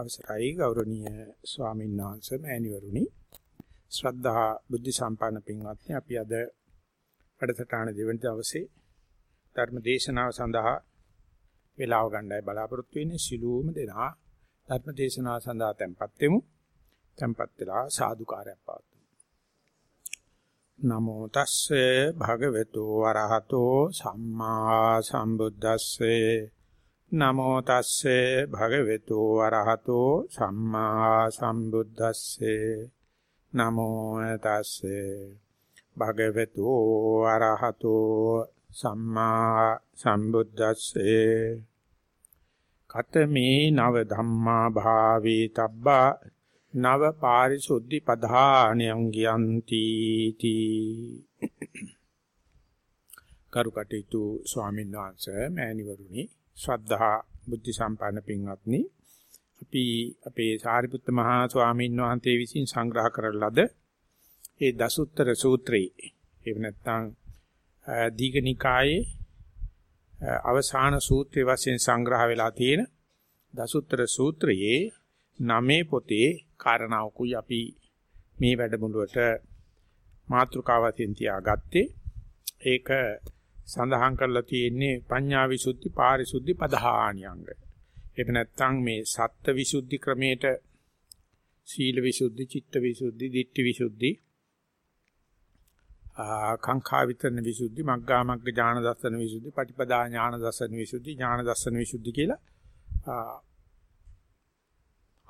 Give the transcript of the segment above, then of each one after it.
අවසරයි ගෞරවනීය ස්වාමීන් වහන්සේ මෑණිවරුනි. ශ්‍රද්ධා බුද්ධ සම්පන්න පින්වත්නි අපි අද වැඩසටහන දෙවන දවසේ ධර්ම දේශනාව සඳහා වේලාව ගන්නයි බලාපොරොත්තු වෙන්නේ. සිළුම දෙනා ධර්ම දේශනාව සඳහා tempත් වෙමු. tempත් වෙලා සාදුකාරයක් පවතුමු නමෝ තස්සේ භගවතු වරහතෝ සම්මා සම්බුද්දස්සේ නමෝ තස්සේ භගවතු වරහතෝ සම්මා සම්බුද්දස්සේ. නමෝ තස්සේ භගවතු වරහතෝ සම්මා සම්බුද්දස්සේ. කතමේ නව ධම්මා භාවේ තබ්බා නව පාරිසුද්ධි පධානයන් ගියන්ති තී. කරුකටේතු ස්වාමීන් වහන්සේ මෑණිවරුනි ශ්‍රද්ධා බුද්ධ සම්පන්න පින්වත්නි අපි අපේ සාරිපුත්ත මහා ස්වාමීන් වහන්සේ විසින් සංග්‍රහ කරන ලද ඒ දසුත්තර සූත්‍රයේ එහෙම නැත්නම් දීඝනිකායේ අවසාන සූත්‍රයේ වශයෙන් සංග්‍රහ වෙලා තියෙන දසුත්තර සූත්‍රයේ නමේ පොතේ කාරණාවකුයි අපි මේ වැඩමුළුවට මාතෘකාවකින් තියාගත්තේ. ඒක සඳහන් කරලා තියෙන්නේ පඤ්ඤා විසුද්ධි පාරිසුද්ධි පදහාණියංග. එහෙම නැත්නම් මේ සත්ත්ව විසුද්ධි ක්‍රමයට සීල විසුද්ධි, චිත්ත විසුද්ධි, ditthi විසුද්ධි, කාංකා විතරණ විසුද්ධි, මග්ගා මග්ග ඥාන දර්ශන විසුද්ධි, පටිපදා ඥාන දර්ශන විසුද්ධි, ඥාන දර්ශන විසුද්ධි කියලා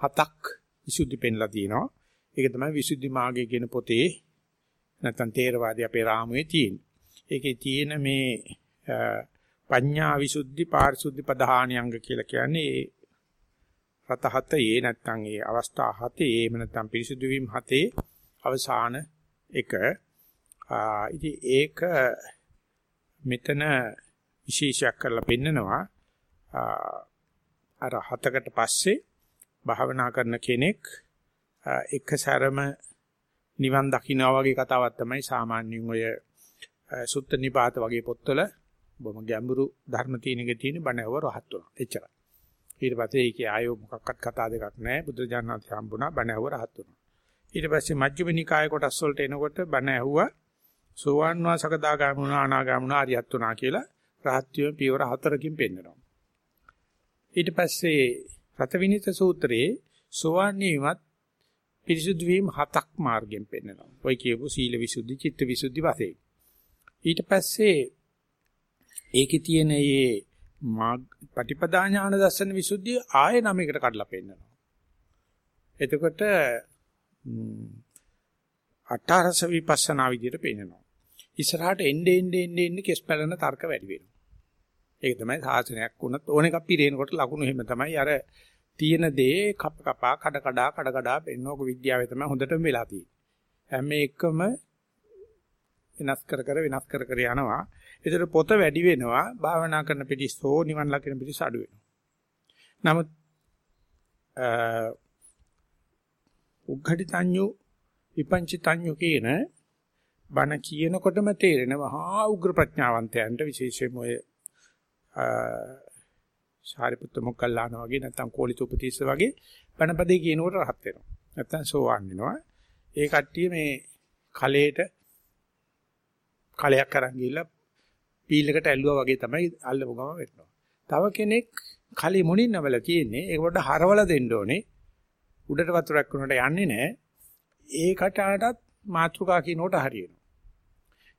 හතක් විසුද්ධි පෙන්ලා තියෙනවා. ඒක තමයි විසුද්ධි මාර්ගය කියන පොතේ නැත්නම් තේරවාදී අපේ රාමුවේ තියෙන්නේ. ඒකේ තියෙන මේ පඤ්ඤා විසුද්ධි පාරිසුද්ධි පදහානියංග කියලා කියන්නේ ඒ රත හතේ නැත්නම් ඒ අවස්ථා හතේ එහෙම නැත්නම් පිරිසුදු වීම හතේ අවසාන එක. ඉතින් ඒක මෙතන විශේෂයක් කරලා පෙන්නනවා. අර හතකට පස්සේ භාවනා කරන කෙනෙක් එක සැරම නිවන් දකින්නවා වගේ කතාවක් තමයි සාමාන්‍යයෙන් ඔය සුත්ත නිපාත වගේ පොත්වල බොහොම ගැඹුරු ධර්ම තියෙනක තියෙන බණව රහත් වුණා. එච්චරයි. ඊට පස්සේ ඒකේ ආයෝ මොකක්වත් කතා දෙකක් නැහැ. බුදුරජාණන් හම්බුණා බණව රහත් වුණා. ඊට පස්සේ මජ්ක්‍ධිම නිකාය කොටස් වලට එනකොට බණ ඇහුවා සෝවාන් වාසකදාගාම වුණා අනාගාම වුණා ආරියත් වුණා කියලා රහත්ත්වයේ පියවර හතරකින් පෙන්නනවා. ඊට පස්සේ රතවිනිත සූත්‍රයේ සෝවාන් වීමත් පිරිසුදු වීම හතක් මාර්ගයෙන් පෙන්නනවා. ඔය කියපු සීල විසුද්ධි, චිත්ත විසුද්ධි වශයෙන්. ඊට පස්සේ ඒකේ තියෙන මේ පටිපදා ඥාන දර්ශන විසුද්ධිය ආය නමයකට කඩලා පෙන්නනවා. එතකොට අටාරස විපස්සනා විදියට පෙන්නනවා. ඉස්සරහට එන්නේ එන්නේ එන්නේ එන්නේ කෙස් පැලන තර්ක වැඩි වෙනවා. ඒක තමයි සාසනයක් වුණත් ඕන එකක් පිරෙනකොට ලකුණු එහෙම තමයි අර තියෙන දේ කප කපා කඩ කඩා කඩ කඩා පෙන්නෝක විද්‍යාවේ තමයි හොඳටම වෙලා තියෙන්නේ. හැම එකම වෙනස් කර කර වෙනස් කර කර යනවා. ඒතර පොත වැඩි වෙනවා. භාවනා කරන පිටිස්සෝ නිවන් ලකින පිටිස් අඩු වෙනවා. නමුත් උග්ඝටිතඤ්ඤු විපංචිතඤ්ඤු කියන බණ කියනකොටම තේරෙනවා හා උග්‍ර ප්‍රඥාවන්තයන්ට විශේෂයෙන්ම ඔය සාරිපුත්ත මොග්ගල්ලාන වගේ නැත්නම් කෝලිත උපතිස්ස වගේ බණපදේ කියනකොට රහත් වෙනවා. නැත්නම් සෝවාන් වෙනවා. ඒ කට්ටිය මේ කලයට කලයක් අරන් ගිහිල්ලා පීලකට ඇල්ලුවා වගේ තමයි අල්ලපු ගම වෙටනවා. තව කෙනෙක් කලි මුණින් නවල තියෙන්නේ ඒක පොඩ්ඩ හරවලා දෙන්න ඕනේ. උඩට වතුරක් වුණාට යන්නේ නැහැ. ඒකට ආටත් මාත්‍රුකා කියනකොට හරියනවා.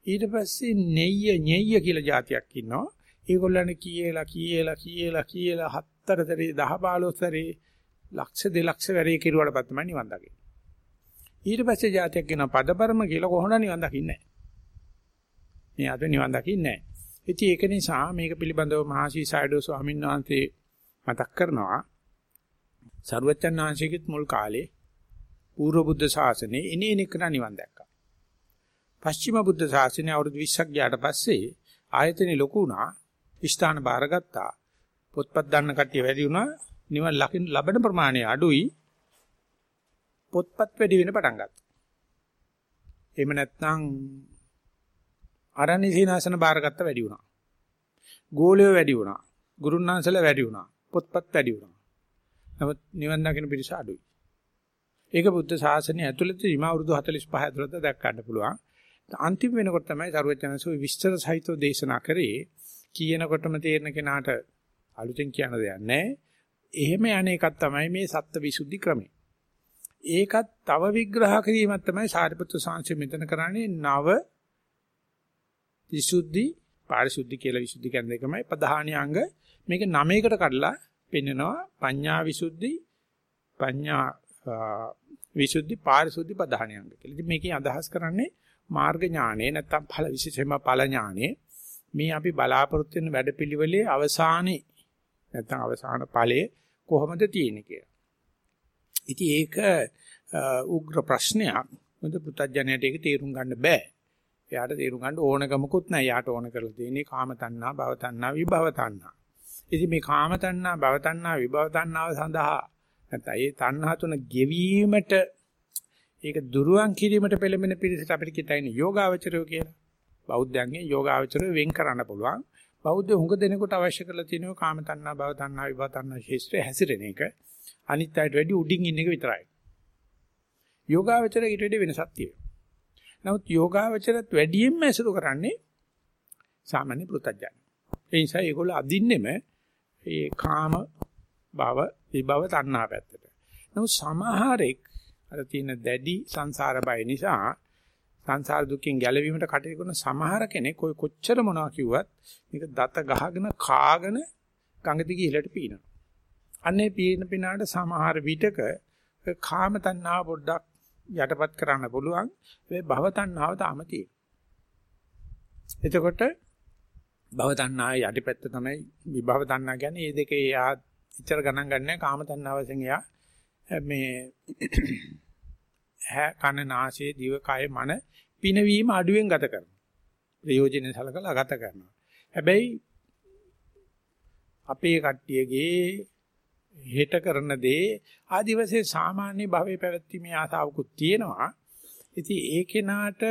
ඊට පස්සේ නෙయ్య නෙయ్య කියලා જાතියක් ඉන්නවා. ඒගොල්ලන් කීයලා කීයලා කීයලා කීයලා හතර දරේ 10 15 සැරේ ලක්ෂ දෙලක්ෂ වැඩේ කෙරුවාට පස්සේ මම නිවන් දකින්න. ඊට පස්සේ જાතියක් වෙන පදපරම කියලා කොහොමද නිවන් දකින්නේ? මේ අද නිවන් දකින්නේ නැහැ. ඉතින් ඒක නිසා මේක පිළිබඳව මහසී සයිඩෝ ස්වාමීන් වහන්සේ මතක් කරනවා. සරුවච්චන් වහන්සේගෙත් මුල් කාලේ පූර්ව බුද්ධ ශාසනයේ එනේ නිකන නිවන් දැක්කා. පස්චිම බුද්ධ ශාසනය අවුරුදු 20ක් ගියාට පස්සේ ආයතනෙ ලොකු වුණා. ස්ථාන බාරගත්තා. පොත්පත් දාන්න කට්ටිය වැඩි වුණා. නිවන් ලකින් ලබන ප්‍රමාණය අඩුයි. පොත්පත් වැඩි වෙන පටන් ගත්තා. එහෙම නැත්නම් අරණ්‍ය සීනාසන බාරගත්ත වැඩි වුණා. ගෝලියෝ වැඩි වුණා. ගුරුන්නාන්සල වැඩි වුණා. පොත්පත් වැඩි වුණා. නමුත් නිවන් දකින්න පිරිස අඩුයි. ඒක බුද්ධ ශාසනය ඇතුළත ඉම අවුරුදු 45 ඇතුළත දැක් ගන්න පුළුවන්. අන්තිම වෙනකොට තමයි සරුවචනසෝ විස්තර සහිතව දේශනා කරේ කියනකොටම තේරෙන කෙනාට අලුතෙන් කියන දෙයක් නැහැ. එහෙම යන එකක් තමයි මේ සත්ත්ව විසුද්ධි ක්‍රමය. ඒකත් තව විග්‍රහ කිරීමක් තමයි සාරිපුත්‍ර සාංශය මෙතන කරන්නේ නව විසුද්ධි පාරිශුද්ධි කියලා විසුද්ධි කියන දෙකමයි ප්‍රධානී අංග මේක නවයකට කඩලා පෙන්නනවා පඤ්ඤා විසුද්ධි පඤ්ඤා විසුද්ධි පාරිශුද්ධි ප්‍රධානී අංග කියලා. ඉතින් මේකේ අදහස් කරන්නේ මාර්ග ඥානෙ නැත්තම් ඵල විශේෂයෙන්ම ඵල ඥානෙ මේ අපි බලාපොරොත්තු වෙන වැඩපිළිවෙලේ අවසානයේ නැත්තම් අවසාන ඵලයේ කොහොමද තියෙන්නේ කියලා. ඉතින් ඒක උග්‍ර ප්‍රශ්නයක්. මොකද පුතඥයට ඒක තේරුම් ගන්න බෑ. එයාට තේරුම් ගන්න ඕනකමකුත් නැහැ. එයාට ඕන කරලා තියෙන්නේ කාම තණ්හා, භව තණ්හා, විභව තණ්හා. ඉතින් මේ කාම තණ්හා, භව තණ්හා, විභව තණ්හාව සඳහා නැත්නම් ඒ තණ්හා තුන ගෙවීමට ඒක දුරුවන් කිරීමට පෙළඹෙන පිරිසට අපිට කියතයිනේ යෝගාවචරය කියලා. බෞද්ධයන්ගේ යෝගාවචරය වෙන් කරන්න පුළුවන්. බෞද්ධ හුඟ දෙනෙකුට අවශ්‍ය කරලා තියෙනවා කාම තණ්හා, භව තණ්හා, විභව තණ්හා ශේෂ්ත්‍රය හැසිරෙන එක. අනිත් අයට වැඩි උඩින් ඉන්න එක විතරයි. යෝගාවචරය ඊට වැඩි වෙනසක් තියෙනවා. නමුත් යෝගාවචරත් වැඩියෙන්ම ඇසුරු කරන්නේ සාමාන්‍ය පෘථජ්ජන. ඒ නිසා ඒගොල්ලෝ අදින්නෙම ඒ කාම භව විභව තණ්හා පැත්තට. නමුත් සමහරෙක් අර තියෙන දැඩි සංසාර බය නිසා සංසාර දුකෙන් ගැලවීමට කටයුතු කරන සමහර කෙනෙක් ඔය කොච්චර මොනවා කිව්වත් මේක දත ගහගෙන කාගෙන ගඟ දිගේ ඉහළට පීනවා. අන්නේ පීන පිනාට සමහර විටක කාම තණ්හාව පොඩ්ඩක් යටපත් කරන්න පුළුවන්. ඒ භව තණ්හාව තාම තියෙනවා. එතකොට භව තණ්හාවේ යටිපැත්ත තමයි විභව තණ්හා කියන්නේ. මේ දෙකේ යා ඉතර ගණන් ගන්නෑ කාම තණ්හාව වශයෙන් යා මේ හැ කන නාසය දිව කය මන පිනවීම අඩුවෙන් ගත කරනවා. ප්‍රයෝජනෙ සලකලා ගත කරනවා. හැබැයි අපේ කට්ටියගේ හෙට කරන දේ ආදි වශයෙන් සාමාන්‍ය භවයේ පැවැත්ීමේ ආසාවකුත් තියෙනවා. ඉතින් ඒ කෙනාට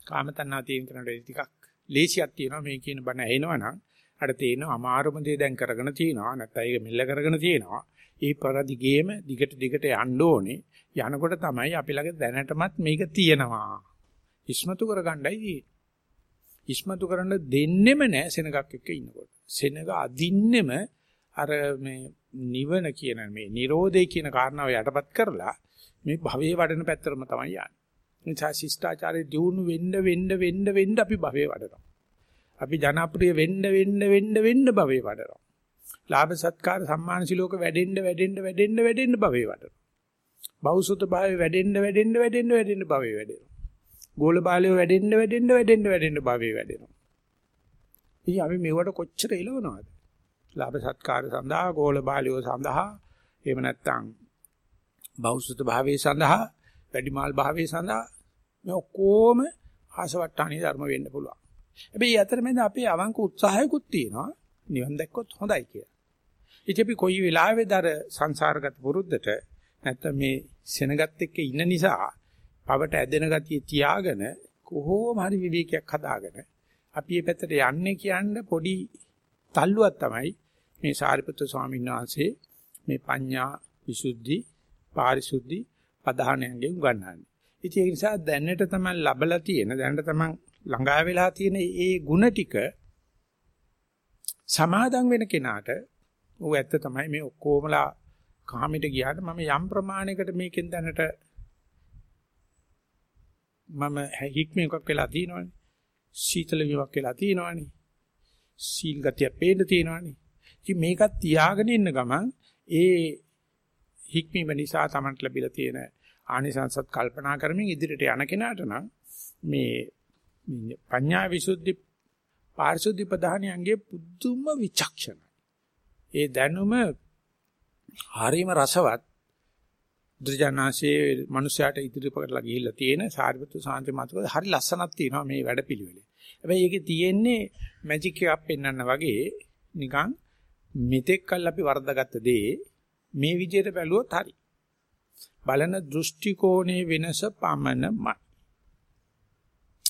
කාම තණ්හා තියෙන කෙනාට ටිකක් ලේසියක් තියෙනවා මේ කියන බණ ඇහෙනවනම් අර තේන අමාරුම දේ දැන් කරගෙන තියෙනවා නැත්නම් ඒක මෙල්ල කරගෙන තියෙනවා. ඒ පරදිගේම දිගට දිගට යන්න ඕනේ. යනකොට තමයි අපි ළඟ දැනටමත් මේක තියෙනවා. ඉස්මතු කරගන්නයි ඉස්මතු කරන්න දෙන්නෙම නැහැ සෙනගක් එක්ක ඉන්නකොට. සෙනග අදින්නෙම අර මේ නිවන කියන මේ Nirodhe කියන කාරණාව යටපත් කරලා මේ භවයේ වඩන පැත්තරම තමයි යන්නේ. නිසා ශිෂ්ටාචාරයේ දියුණු වෙන්න වෙන්න වෙන්න වෙන්න අපි භවයේ වඩනවා. අපි ජනප්‍රිය වෙන්න වෙන්න වෙන්න වෙන්න භවයේ වඩනවා. ලාභ සත්කාර සම්මාන සිලෝක වැඩෙන්න වැඩෙන්න වැඩෙන්න වැඩෙන්න භවයේ වඩනවා. බෞසුත භාවයේ වැඩෙන්න වැඩෙන්න වැඩෙන්න වැඩෙන්න භවයේ වැඩෙනවා. ගෝල බාලය වැඩෙන්න වැඩෙන්න වැඩෙන්න වැඩෙන්න භවයේ වැඩෙනවා. ඉතින් අපි මෙවට කොච්චර එළවනවද? ලාභ සත්කාර සඳහා ගෝල බාලියෝ සඳහා එහෙම නැත්නම් බෞසුත භාවයේ සඳහා වැඩිමාල් භාවයේ සඳහා මේ ඔක්කොම ආසවට්ටාණී ධර්ම වෙන්න පුළුවන්. හැබැයි අතරමැද අපේ අවංක උත්සාහයකුත් තියෙනවා නිවන් දැක්කොත් හොඳයි කියලා. ඉතින් අපි කොයි වෙලාවෙද අර සංසාරගත පුරුද්දට නැත්නම් මේ සෙනගත් එක්ක ඉන්න නිසා පවට ඇදෙන ගතිය තියාගෙන කොහොම හරි විවේකයක් හදාගෙන අපි මේ පැත්තට යන්නේ කියන්නේ පොඩි තල්ලුවක් තමයි මේ සාරිපුත්‍ර ස්වාමීන් වහන්සේ මේ පඤ්ඤා විසුද්ධි පාරිශුද්ධි පධානයන්ගෙන් උගන්වන්නේ. ඉතින් ඒ නිසා දැනට තමයි ලබලා තියෙන දැනට තමයි ළඟා වෙලා තියෙන ඒ ಗುಣ ටික සමාදන් වෙන කෙනාට ਉਹ ඇත්ත තමයි මේ ඔක්කොමලා කාමයට ගියාට මම යම් ප්‍රමාණයකට මේකෙන් දැනට මම හික්මයක් වෙලා තියෙනවානේ. සීතල වීමක් වෙලා තියෙනවානේ. සීල් ගතිය පේන්න තියෙනවානේ. ඉතින් මේකත් තියාගෙන ඉන්න ගමන් ඒ හික්මීම නිසා Tamanට ලැබිලා තියෙන ආනිසංසත් කල්පනා කරමින් ඉදිරියට යන කෙනාට නම් මේ පඤ්ඤා විසුද්ධි පාරිශුද්ධි ප්‍රධානියන්ගේ පුදුම විචක්ෂණයි. ඒ දැනුම හරීම රසවත් දුර්ජනාසේ මිනිසයාට ඉදිරිපත් කරලා ගිහිල්ලා තියෙන සාරිපුත්‍ර සාන්ති මාතෘක හරි ලස්සනක් තියෙනවා මේ වැඩපිළිවෙලේ. හැබැයි ඒකේ තියෙන්නේ මැජික් එකක් පෙන්වන්න වගේ නිකන් මෙතෙක් කල් අපි වර්ධගත්ත දේ මේ විදිහට බැලුවොත් හරි. බලන දෘෂ්ටි කෝණේ වෙනස පමණමයි.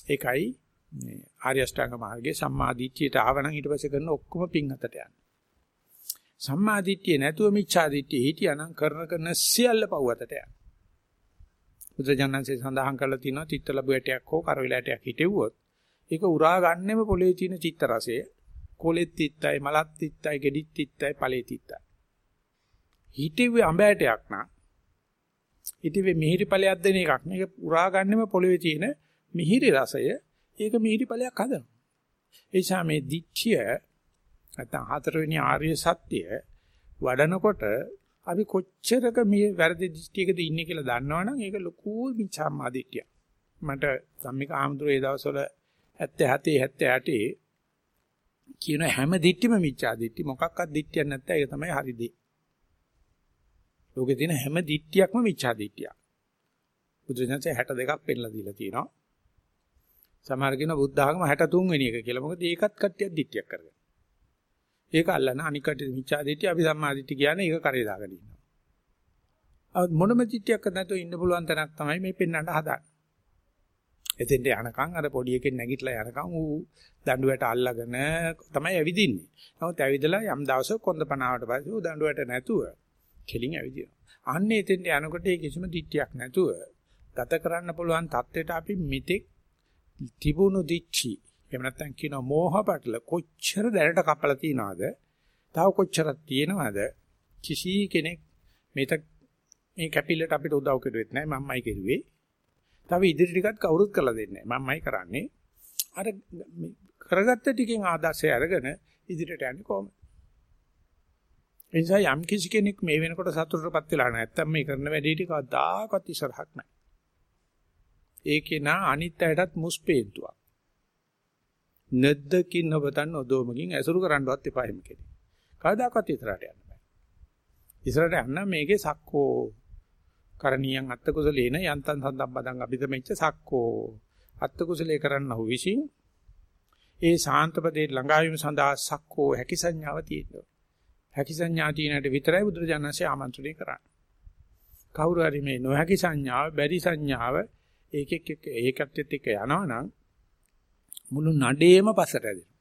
ඒකයි මේ ආර්ය අෂ්ටාංග මාර්ගයේ සම්මා දිට්ඨියට ආවනම් ඊට පස්සේ කරන ඔක්කොම පිං අතට යනවා. සම්මා දිට්ඨිය නැතුව මිච්ඡා දිට්ඨිය හිටියානම් කරන කරන සියල්ල පවතට යන. බුදුජානන්සේ සඳහන් කරලා තියෙනවා තිත්ත ලැබු ඇටයක් හෝ කරවිල ඇටයක් හිටෙව්වොත් ඒක උරා ගන්නෙම පොළේ තියෙන චිත්ත රසය. කොලෙත් තිත්තයි, මලත් තිත්තයි, ගෙඩිත් තිත්තයි, ඵලෙත් තිත්තයි. හිටෙව්වේ අඹ ඇටයක් නා. හිටෙව්වේ මිහිරි ඵලයක් දෙන එකක්. මේක උරා ගන්නෙම පොළවේ තියෙන මිහිරි රසය. ඒක මිහිරි ඵලයක් හදනවා. ඒ නිසා මේ දිච්ඡය නැත්නම් හතරවෙනි ආර්ය සත්‍ය වඩනකොට අපි කොච්චරක මේ වැරදි දෘෂ්ටියකද ඉන්නේ කියලා දන්නවනම් ඒක ලොකු මිච්ඡාමා දිට්ඨියක්. මට සම්මික ආමතුරු ඒ දවස්වල 77 78 කියන හැම දිට්ඨිම මිච්ඡා දිට්ඨි මොකක්වත් දිට්ඨියක් නැත්නම් ඒක තමයි හරි දේ. ලෝකේ තියෙන හැම දිට්ඨියක්ම මිච්ඡා දිට්ඨියක්. බුදුසසුනේ 62ක් පෙන්නලා දීලා තියෙනවා. සමහර කියන බුද්ධ ආගම 63 වෙනි එක කියලා. මොකද ඒකත් කට්ටියක් දිට්ඨියක් කරගෙන. ඒක අල්ලන අනික් කට්ටිය මිච්ඡා දිට්ඨිය අපි සම්මා දිට්ඨිය කියන්නේ ඒක කරේ දාගෙන ඉන්නවා. අව මොනම දිට්ඨියක් නැතුව ඉන්න පුළුවන් තැනක් තමයි මේ පෙන්වන්න හදාන්නේ. එතෙන්ට යනකම් අර පොඩි එකෙන් නැගිටලා යනකම් ඌ දඬුවට අල්ලගෙන තමයි ඇවිදින්නේ. නමුත් ඇවිදලා යම් දවසක කොන්දපනාවට පස්සේ ඌ දඬුවට නැතුව කෙලින් ඇවිදිනවා. අන්නේ එතෙන්ට යනකොට ඒ කිසිම දිට්ඨියක් නැතුව ගත කරන්න පුළුවන් தත්වෙට අපි මෙතෙක් තිබුණු දිච්චි එහෙම නැත්නම් කියනවා මෝහ පටල කොච්චර දැනට කපලා තියනවද? තව කොච්චරක් තියෙනවද? කිසි කෙනෙක් මේක මේ කැපිල්ලට අපිට උදව් කෙරුවෙත් නැහැ මම්මයි කෙරුවේ. තව ඉදිරි ටිකත් කවුරුත් කරලා දෙන්නේ නැහැ. මම්මයි කරන්නේ. අර කරගත්ත ටිකෙන් ආදර්ශය අරගෙන ඉදිරියට යන්නේ කොහොමද? ඒ නිසා යම් කිසි කෙනෙක් මේ වෙනකොට සතුටටපත් වෙලා නැත්තම් මේ කරන වැඩේ ටික කවදාකවත් ඉස්සරහක් නැහැ. ඒකේ නා අනිත් අයටත් මුස්පේන්තුවක්. නැද්දකින් ඔබතන් ඔදෝමකින් ඇසුරු කරන්නවත් එපා එහෙම කෙනෙක්. කවදාකවත් ඉස්සරහට යන්න බෑ. ඉස්සරහට යන්න මේකේ සක්කෝ කරණීයන් අත්ත කුසලේන යන්තන් සම්බදං අභිදමෙච්ච සක්කෝ අත්ත කුසලේ කරන්නහු විසින් ඒ ශාන්තපදේ ළඟා වීම සඳහා සක්කෝ හැකි සංඥාව තියෙනවා. හැකි සංඥා තියෙනට විතරයි බුදුරජාණන්සේ ආමන්ත්‍රණය කරන්නේ. කවුරු හරි මේ නොහැකි සංඥාව, බැරි සංඥාව ඒකෙක් එක්ක ඒකත් එක්ක යනවනම් මුළු නඩේම පස්සට ඇදෙනවා.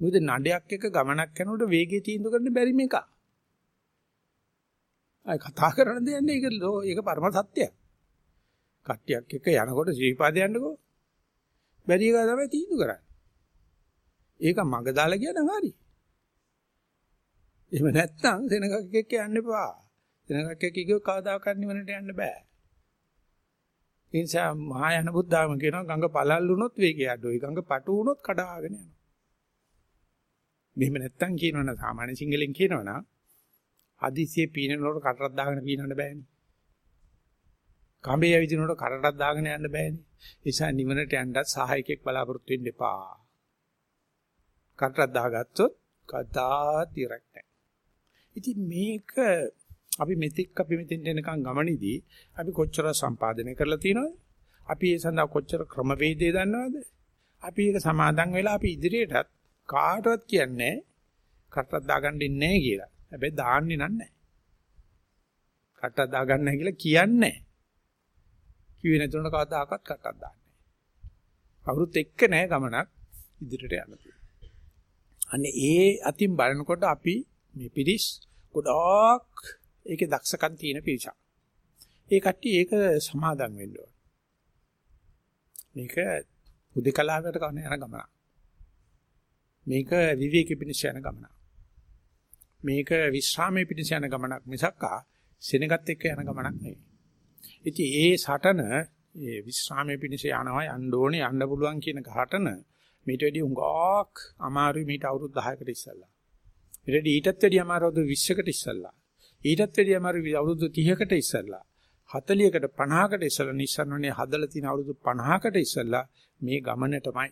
මොකද නඩයක් එක ගමනක් යනකොට වේගය තීන්දුව කරන්න බැරි මේක. අය කතා කරන දෙයක් නේ ඒක ඒක පරම සත්‍යයක්. කට්ටියක් එක්ක යනකොට ශ්‍රීපාද යන්නකෝ. බැරි එක තමයි තීන්දුව කරන්නේ. ඒක මග දාලා කියන හරි. එහෙම නැත්නම් සෙනගක් එක්ක යන්න එපා. සෙනගක් එක්ක කිව්ව කවදාකවත් නිවනට යන්න බෑ. ඒ නිසා මහා යන බුද්ධාම කියනවා ගඟ පළල් වුණොත් වේගය අඩුයි. ගඟ පටු වුණොත් කඩාගෙන යනවා. මෙහෙම නැත්තම් කියනවනම් සාමාන්‍ය සිංහලෙන් කියනවනම් හදිසියෙ පීනනකොට කටරක් දාගෙන පීනන්න බෑනේ. කඹේ ඇවිදිනකොට කරටක් දාගෙන යන්න බෑනේ. ඒ නිසා නිවනට යන්නත් සහායකෙක් බලාපොරොත්තු වෙන්න එපා. කටරක් දාගත්තොත් කතා තිරක් නැහැ. ඉතින් මේක අපි මෙතික් අපි මෙතෙන්ට එනකන් ගමනේදී අපි කොච්චර සම්පාදනය කරලා තියෙනවද? අපි ඒ සඳහා කොච්චර ක්‍රමවේදය දන්නවද? අපි ඒක සමාදන් වෙලා අපි ඉදිරියටත් කාටවත් කියන්නේ කටක් දාගන්න ඉන්නේ නැහැ කියලා. හැබැයි දාන්නේ නැහැ. කටක් දාගන්න නැහැ කියලා කියන්නේ කිව්වේ නැතුනට කවදාකවත් කටක් දාන්නේ නැහැ. කවුරුත් එක්ක නැහැ ගමනක් ඉදිරියට යන්න අනේ ඒ අතින් බලනකොට අපි මේ පිරිස් ගොඩාක් ඒකේ දක්ෂකම් තියෙන පිරිසක්. ඒ කට්ටිය ඒක සමාදම් වෙන්න ඕන. මේක හුදකලාවකට කරන යන ගමන. මේක විවේකී පිණිස යන ගමන. මේක විශ්‍රාමයේ පිණිස යන ගමනක් මිසක්කා සෙනගත් එක්ක යන ගමනක් නෙවෙයි. ඉතින් ඒ සටන ඒ විශ්‍රාමයේ පිණිස යනවා යන්න ඕනේ යන්න පුළුවන් කියන ඝටන මීට වැඩි උඟාක් අමාරුයි මීට අවුරුදු 10කට ඉස්සෙල්ලා. ඊට ඊටත් වැඩි අමාරු අවුරුදු 20කට ඉස්සෙල්ලා. ඊටත් වැඩිය අමාරු අවුරුදු 30කට ඉස්සෙල්ලා 40කට 50කට ඉස්සෙල්ලා නිස්සරණනේ හදලා තියෙන අවුරුදු 50කට ඉස්සෙල්ලා මේ ගමන තමයි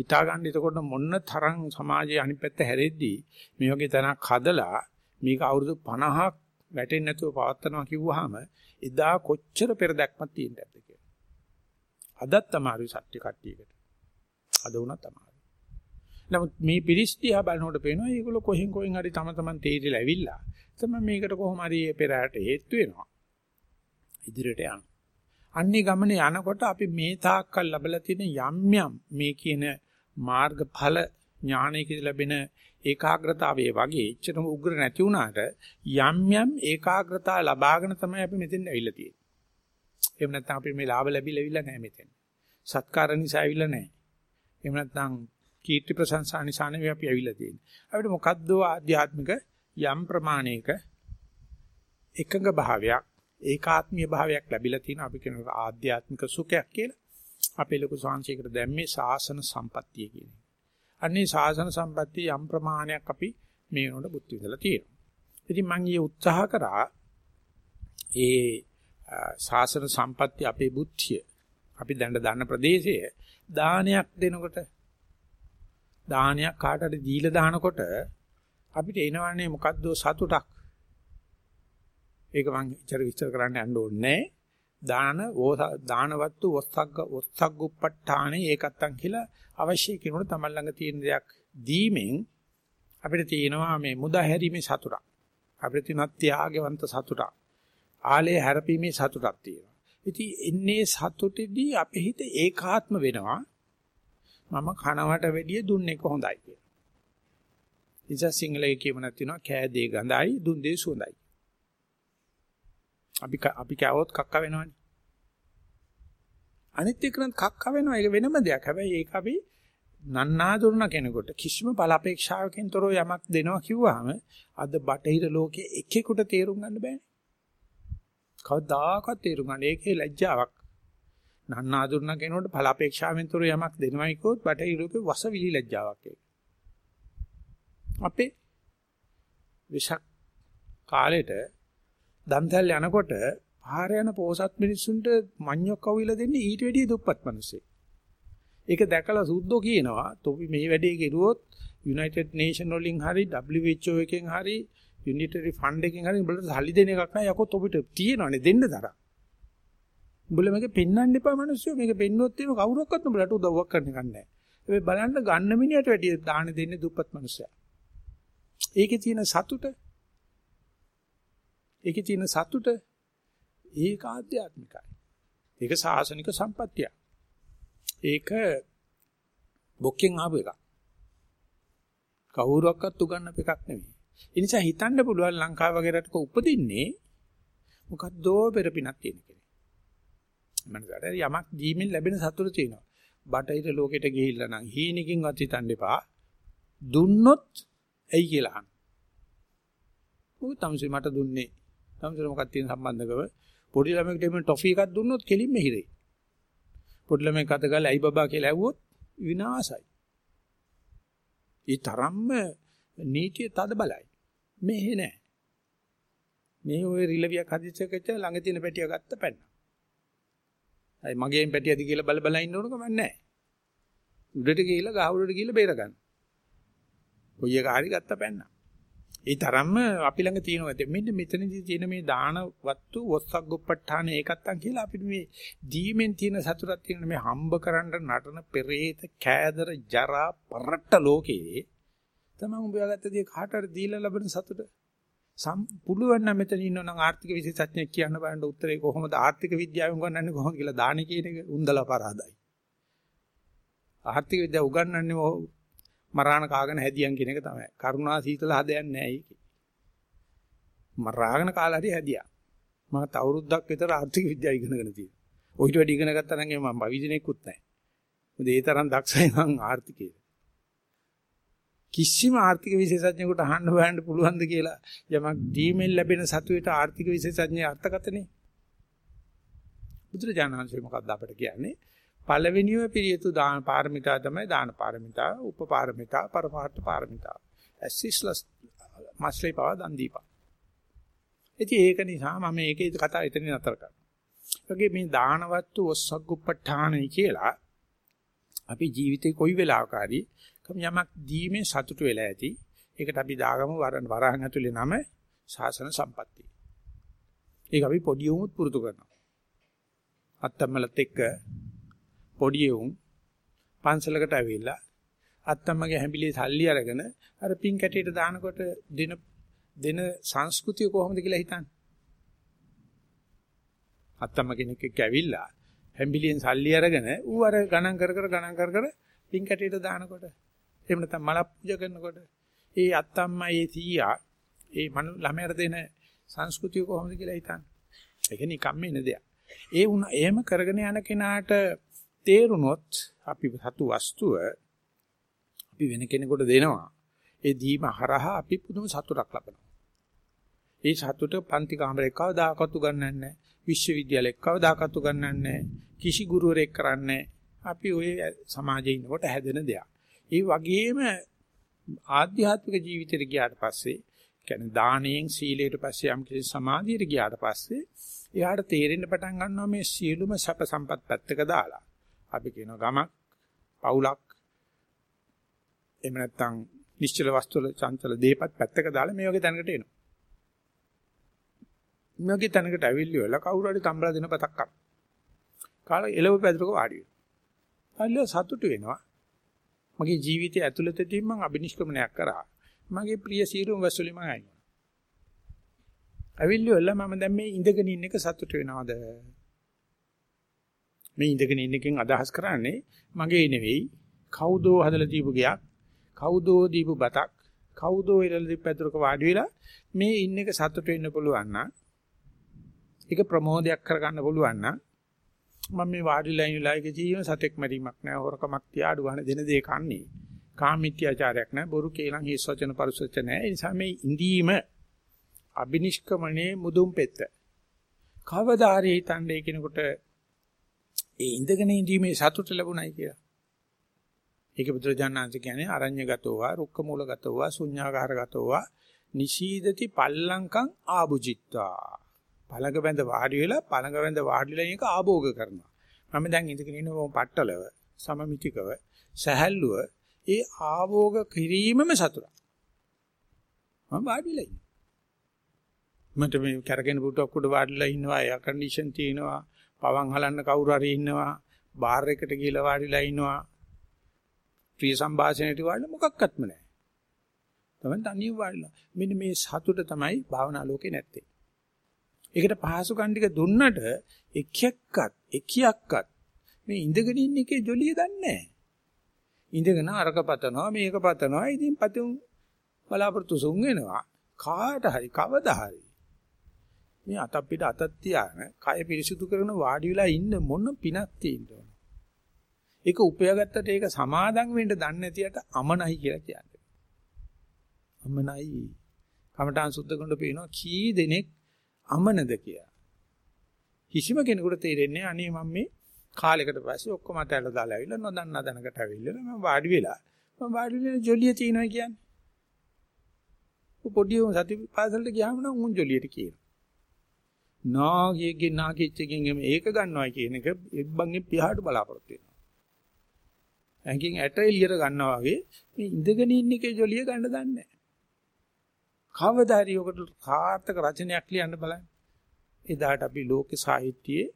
හිතා ගන්න එතකොට මොන්න තරම් සමාජයේ අනිත් පැත්ත හැරෙද්දී මේ වගේ තැනක් හදලා මේක අවුරුදු 50ක් වැටෙන්නේ නැතුව පවත්නවා කිව්වහම එදා කොච්චර පෙරදැක්මක් තියෙන්නද කියලා. අදත් තමයි සත්‍ය කට්ටියකට. අද වුණත් තමයි. නමුත් මේ පිරිස් දිහා බලනකොට පේනවා මේගොල්ලෝ කොහෙන් කොහෙන් හරි තම තමන් තේරිලා ඇවිල්ලා තමයි මේකට කොහොම හරි පෙරහැරට හේතු වෙනවා. ඉදිරියට යන්න. අන්නේ ගමනේ යනකොට අපි මේ තාක්කල් ලැබලා තියෙන යම් යම් මේ කියන මාර්ගඵල ඥානයක ලැබෙන ඒකාග්‍රතාවයේ වගේ එච්චරම උග්‍ර නැති වුණාට යම් යම් ඒකාග්‍රතාව ලබාගෙන තමයි අපි මෙතෙන් ඇවිල්ලා තියෙන්නේ. එහෙම නැත්නම් අපි මේ ලාභ ලැබිලා නැහැ මෙතෙන්. සත්කාර නිසා ඇවිල්ලා නැහැ. එහෙම නැත්නම් කීර්ති ප්‍රශංසා නිසා නෙවෙයි අපි ඇවිල්ලා තියෙන්නේ. අපිට මොකද්ද ආධ්‍යාත්මික යම් ප්‍රමාණයක එකඟ භාවයක් ඒකාත්මීය භාවයක් ලැබිලා තියෙන අපි කියන ආධ්‍යාත්මික සුඛයක් කියලා. අපේ ලොකු සංශයකට දැම්මේ සාසන සම්පත්තිය කියන එක. අන්නේ සාසන සම්පත්තිය යම් ප්‍රමාණයක් අපි මේ වෙනකොට බුද්ධ විඳලා තියෙනවා. ඉතින් මම ඊයේ උත්සාහ කරා ඒ සාසන සම්පත්තිය අපේ බුද්ධිය අපි දැන් දන්න ප්‍රදේශය දානයක් දෙනකොට දානයක් කාටද දීලා දානකොට අපිට එනවන්නේ මොකද්ද සතුටක් ඒක මම ඉතර විස්තර කරන්න යන්න ඕනේ දාන දානවත්තු වස්සග්ග වස්සග්ගුප්පට්ඨානේ ඒකත්තන් කියලා අවශ්‍ය කෙනෙකුට තමයි ළඟ තියෙන දෙයක් දීමෙන් අපිට තියෙනවා මේ මුදා හැරීමේ සතුටක් අපිට තියෙනවා ත්‍යාගවන්ත සතුටක් ආලය හැරපීමේ සතුටක් තියෙනවා ඉතින් එන්නේ සතුටෙදී අපේ හිත ඒකාත්ම වෙනවා මම කනවට වැඩිය දුන්නේ හොඳයි කියලා. ඉතින් සිංහලයේ කියමනක් තියෙනවා කෑදේ ගඳයි දුන් දේ සුවඳයි. අපි අපි කෑවොත් කක්ක වෙනවනේ. අනිත් එකනත් කක්ක වෙනවා ඒක වෙනම දෙයක්. හැබැයි ඒක අපි නන්නාඳුරන කෙනෙකුට කිසිම බල අපේක්ෂාවකින් තොරව යමක් දෙනවා කිව්වහම අද බටහිර ලෝකයේ එකෙකුට තේරුම් ගන්න බෑනේ. කවදාකවත් තේරුම් ගන්න ඒකේ ලැජ්ජාවක්. නන්නාඳුරන කෙනෙකුට බල අපේක්ෂාවෙන් තොරව යමක් දෙනවයි කිව්වොත් බටහිර ලෝකේ වසවිලි ලැජ්ජාවක් ඒක. අපේ විශක් කාලෙට දන්තල් යනකොට පාර යන පෝසත් මිනිස්සුන්ට මඤ්ඤොක් කවිලා දෙන්නේ ඊට වැඩිය දුප්පත් මිනිස්සෙක්. ඒක දැකලා සුද්ධෝ කියනවා තොපි මේ වැඩේ කෙරුවොත් United Nation වලින් හරි WHO එකෙන් හරි Unitary Fund එකෙන් හරි උඹලට සල්ලි දෙන එකක් නෑ යකෝ තොපිට තියෙනවනේ දෙන්න තරම්. උඹලා මේක පෙන්වන්න එපා මිනිස්සු මේක පෙන්වුවොත් එහෙම කවුරක්වත් උඹලට උදව්වක් කරන්න එකක් නෑ. ඒ බලන්න ගන්න මිනිහට වැඩිය දාන දෙන්නේ දුප්පත් මිනිස්සයා. ඒකේ තියෙන සතුට ඒකේ තියෙන සතුට ඒක ආධ්‍යාත්මිකයි. ඒක සාසනික සම්පත්තිය. ඒක බොක්කෙන් ආපු එකක්. කවුරුවක්වත් උගන්නප එකක් නෙවෙයි. ඒ නිසා හිතන්න පුළුවන් ලංකාව වගේ රටක උපදින්නේ මොකද්දෝ පෙරපිනක් තියෙන කෙනෙක්. මනසට යමක් දීමෙන් ලැබෙන සතුට තියෙනවා. බටහිර ලෝකෙට ගිහිල්ලා නම් හීනකින්වත් හිතන්න එපා. දුන්නොත් ඇයි කියලා අහන්න. මොකද තමයි මට දුන්නේ තමසර මොකක්ද තියෙන සම්බන්ධකම පොඩි ළමයෙකුට එමෙ ටොෆි එකක් දුන්නොත් කෙලින්ම හිරේ. පොඩි ළමයෙක් අත ගාලා ඇයි බබා කියලා ඇහුවොත් විනාසයි. ඒ තරම්ම නීතිය තද බලයි. මෙහෙ නෑ. මේ ඔය රිලවියක් හදිස්සෙකච්ච ළඟ තියෙන පැටිය ගත්ත පැන්න. අයි මගේන් පැටියද කියලා බල බල ඉන්න ඕන කම නැහැ. උඩට ගිහිල්ලා ගහ උඩට ගිහිල්ලා බේර ගන්න. කොයි එක හරි ගත්ත පැන්නා. ඒ තරම්ම අපි ළඟ තියෙනවා. මෙන්න මෙතනදී තියෙන මේ දාන වත්තු වස්සග්ගොප්පඨාන ඒකත්තන් කියලා අපිට මේ දීමෙන් තියෙන සතුටක් තියෙන මේ හම්බ කරන්න නටන පෙරේත කෑදර ජරා පරට්ට ලෝකේ තමයි උඹ යගත්තදී කාටට දීලා ලැබෙන සතුට. සම් පුළුවන් නම් මෙතන ඉන්නවනම් ආර්ථික විශේෂඥයෙක් කියන්න බලන්න උත්තරේ කොහොමද ආර්ථික විද්‍යාවෙන් උගන්වන්නේ කොහොමද කියලා දානේ කියන එක උන්දලා පරාදයි. ආර්ථික විද්‍යාව උගන්වන්නේ මරාණ කාගෙන හැදියන් කියන එක තමයි. කරුණා සීතල හදයන් නෑ ඒකේ. මරාගෙන කාලා හරි හැදියා. මම අවුරුද්දක් විතර ආර්ථික විද්‍යාව ඉගෙනගෙන තියෙනවා. ඔයිට වැඩි ඉගෙන ගත්තා නම් මම භවිෂණෙකුත් නැහැ. මොකද ඒ තරම් දක්ෂයි මං ආර්ථිකයේ. කිසිම ආර්ථික විශේෂඥයෙකුට අහන්න හොයන්න පුළුවන්ද කියලා යමක් දීමෙන් ලැබෙන සතුටේට ආර්ථික විශේෂඥය අර්ථකතනේ. බුදුරජාණන් වහන්සේ මොකක්ද අපට කියන්නේ? පළවෙනිව පිළියුතු දාන පාරමිතා තමයි දාන පාරමිතා, උපපාරමිතා, පරමාර්ථ පාරමිතා. ඇසිස්ලස් මාස්ලේ පාව දන් දීපා. ඉතින් ඒක නිසා මම මේකේ කතාව එතනින් නතර කරනවා. ඒකේ මේ දානවත්තු ඔස්සග්ගුප්පඨානයි කියලා අපි ජීවිතේ කොයි වෙලාවකරි යමක් දීමේ සතුටු වෙලා ඇති. ඒකට අපි දාගමු වරන් වරහන් ඇතුලේ නම ශාසන සම්පත්තිය. ඒක අපි පොඩි උමුත් පුරුදු කරනවා. අත්තම්මලත් එක්ක පොඩි උන් පන්සලකට ඇවිල්ලා අත්තම්මගේ හැඹිලේ සල්ලි අරගෙන අර පින් කැටේට දානකොට දින දෙන සංස්කෘතිය කොහොමද කියලා හිතන්නේ. අත්තම්ම කෙනෙක් එක්ක ඇවිල්ලා හැඹිලියෙන් සල්ලි අරගෙන ඌ අර ගණන් කර කර ගණන් කර කර පින් කැටේට දානකොට එහෙම නැත්නම් මල පූජා කරනකොට ඒ අත්තම්මා ඒ තීයා ඒ මනු ළමයට දෙන සංස්කෘතිය කොහොමද කියලා හිතන්න. ඒක නිකම්ම එන දෙයක්. ඒ වුණ එහෙම කරගෙන යන කෙනාට තේරුනොත් අපි සතු වස්තුව අපි වෙන කෙනෙකුට දෙනවා. ඒ දීම හරහා අපි පුදුම සතුටක් ලබනවා. ඒ සතුට පන්ති කාමරේ කවදාකවත් උගන්වන්නේ නැහැ. විශ්වවිද්‍යාලේ කවදාකවත් උගන්වන්නේ නැහැ. කිසි ගුරුවරයෙක් කරන්නේ අපි ওই සමාජයේ ඉන්නකොට හැදෙන දෙයක්. ඒ වගේම ආධ්‍යාත්මික ජීවිතයට ගියාට පස්සේ කියන්නේ දානයෙන් සීලයට පස්සේ යම් කිසි සමාධියට ගියාට පස්සේ එයාට තේරෙන්න පටන් ගන්නවා මේ සියලුම සැප සම්පත් පැත්තක දාලා අපි කියන ගමක් පවුලක් එහෙම නැත්නම් නිශ්චල වස්තු වල චංචල දේපත් පැත්තක දාලා මේ වගේ තැනකට එනවා. මේ වගේ තැනකට ඇවිල්ලි වෙලා කවුරු හරි තම්බලා දෙන පතක් කන. කාලා එළව පැදුරක වාඩි වෙනවා. හරිය සතුටු වෙනවා. මගේ ජීවිතය ඇතුළතදී මම අබිනිෂ්ක්‍මණයක් කරා. මගේ ප්‍රිය සීරුම් වසුලි මම අයිනවා. ඇවිල්ලි වෙලා මම දැන් මේ ඉඳගෙන ඉන්න එක සතුට වෙනවද? මේ ඉඳගෙන ඉන්න එකෙන් අදහස් කරන්නේ මගේ නෙවෙයි. කවුදෝ හදලා දීපු ගයක් කවුදෝ දීපු බතක් කවුදෝ ඉරල දීපැතුරක වාඩි වෙලා මේ ඉන්න එක සතුට වෙන්න පුළුවන් නම් ඒක ප්‍රමෝදයක් කරගන්න පුළුවන් නම් මම මේ වාඩිලා ඉන්නලා ඒක ජීවන සතෙක් මැරීමක් නෑ හොරකමක් තියා අඩු ගන්න දෙන දේ කන්නේ. කාමීත්‍යාචාරයක් නෑ බොරු කේලම් හිස් වචන පරිසුච්ච නෑ. ඒ නිසා මේ ඉඳීම අබිනිෂ්ක්‍මණේ මුදුන් පෙත්ත. කවදා හරි හිතන්නේ කෙනෙකුට ඒ ඉඳගෙන ඉඳීමේ සතුට ලැබුණයි කියලා. ඒක බුදුරජාණන්ස කියන්නේ අරඤ්‍යගතෝවා රුක්කමූලගතෝවා ශුඤ්ඤාකාරගතෝවා නිශීදති පල්ලංකං ආභුජිත්වා. පළඟ බඳ වාඩි වෙලා පළඟ බඳ වාඩිලා එක ආභෝග කරනවා. මම දැන් ඉඳගෙන ඉන්න මො පට්ටලව සමමිතිකව සහැල්ලුව ඒ ආභෝග කිරීමම සතුටක්. මම වාඩිලා ඉන්නේ මට මේ කරගෙන පුටුවක් උඩ වාඩිලා ඉන්නවා එයා කන්ඩිෂන් තියෙනවා. පවන් හලන්න කවුරු හරි ඉන්නවා බාර් එකට ගිහලා වාඩිලා ඉන්නවා ප්‍රිය සංభాෂණයට වාඩිලා මොකක්වත්ම නැහැ. තමයි තනියම වාඩිලා. මෙන්න මේ සතුට තමයි භාවනා ලෝකේ නැත්තේ. ඒකට පහසුකම් ටික දුන්නට එකෙක්වත් එකියක්වත් මේ ඉඳගෙන ඉන්න එකේ ජොලිය දන්නේ නැහැ. ඉඳගෙන අරක පතනවා මේක පතනවා ඉතින් පතුන් බලාපොරොත්තු සුන් වෙනවා කාට හරි කවදා හරි මේ අත අපිට අතක් තියාගෙන කය පිරිසුදු කරන වාඩි වෙලා ඉන්න මොන පිනක් තියෙනවද ඒක උපයාගත්තට ඒක සමාදම් වෙන්න දන්නේ නැතියට අමනයි කියලා කියන්නේ. අමනයි. කමඨාන් සුද්ධ කරනකොට පේනවා කී දෙනෙක් අමනද කියලා. කිසිම කෙනෙකුට තේරෙන්නේ අනේ මම මේ කාලයකට පස්සේ ඔක්කොම අතහැරලා දාලා ඇවිල්ලා නොදන්නා දැනකට ඇවිල්ලා මම වාඩි වෙලා මම වාඩි වෙලා ජොලිය තියනවා කියන්නේ. පොඩි උන් සති පාසලට ගියාම නම් උන් ජොලියට කියනවා. නාගියගේ නාගිච්චකින් මේක ගන්නවා කියන එක එක්බන්ගේ පියාට බලාපොරොත්තු වෙනවා. ඇඟෙන් ඇට එළියට ගන්නවා වගේ මේ ඉඳගෙන ඉන්න එකේ ජොලිය ගන්න දන්නේ නැහැ. කවදා හරි ඔකට සාර්ථක රචනයක් ලියන්න බලන්න. එදාට අපි ලෝක සාහිත්‍යයේ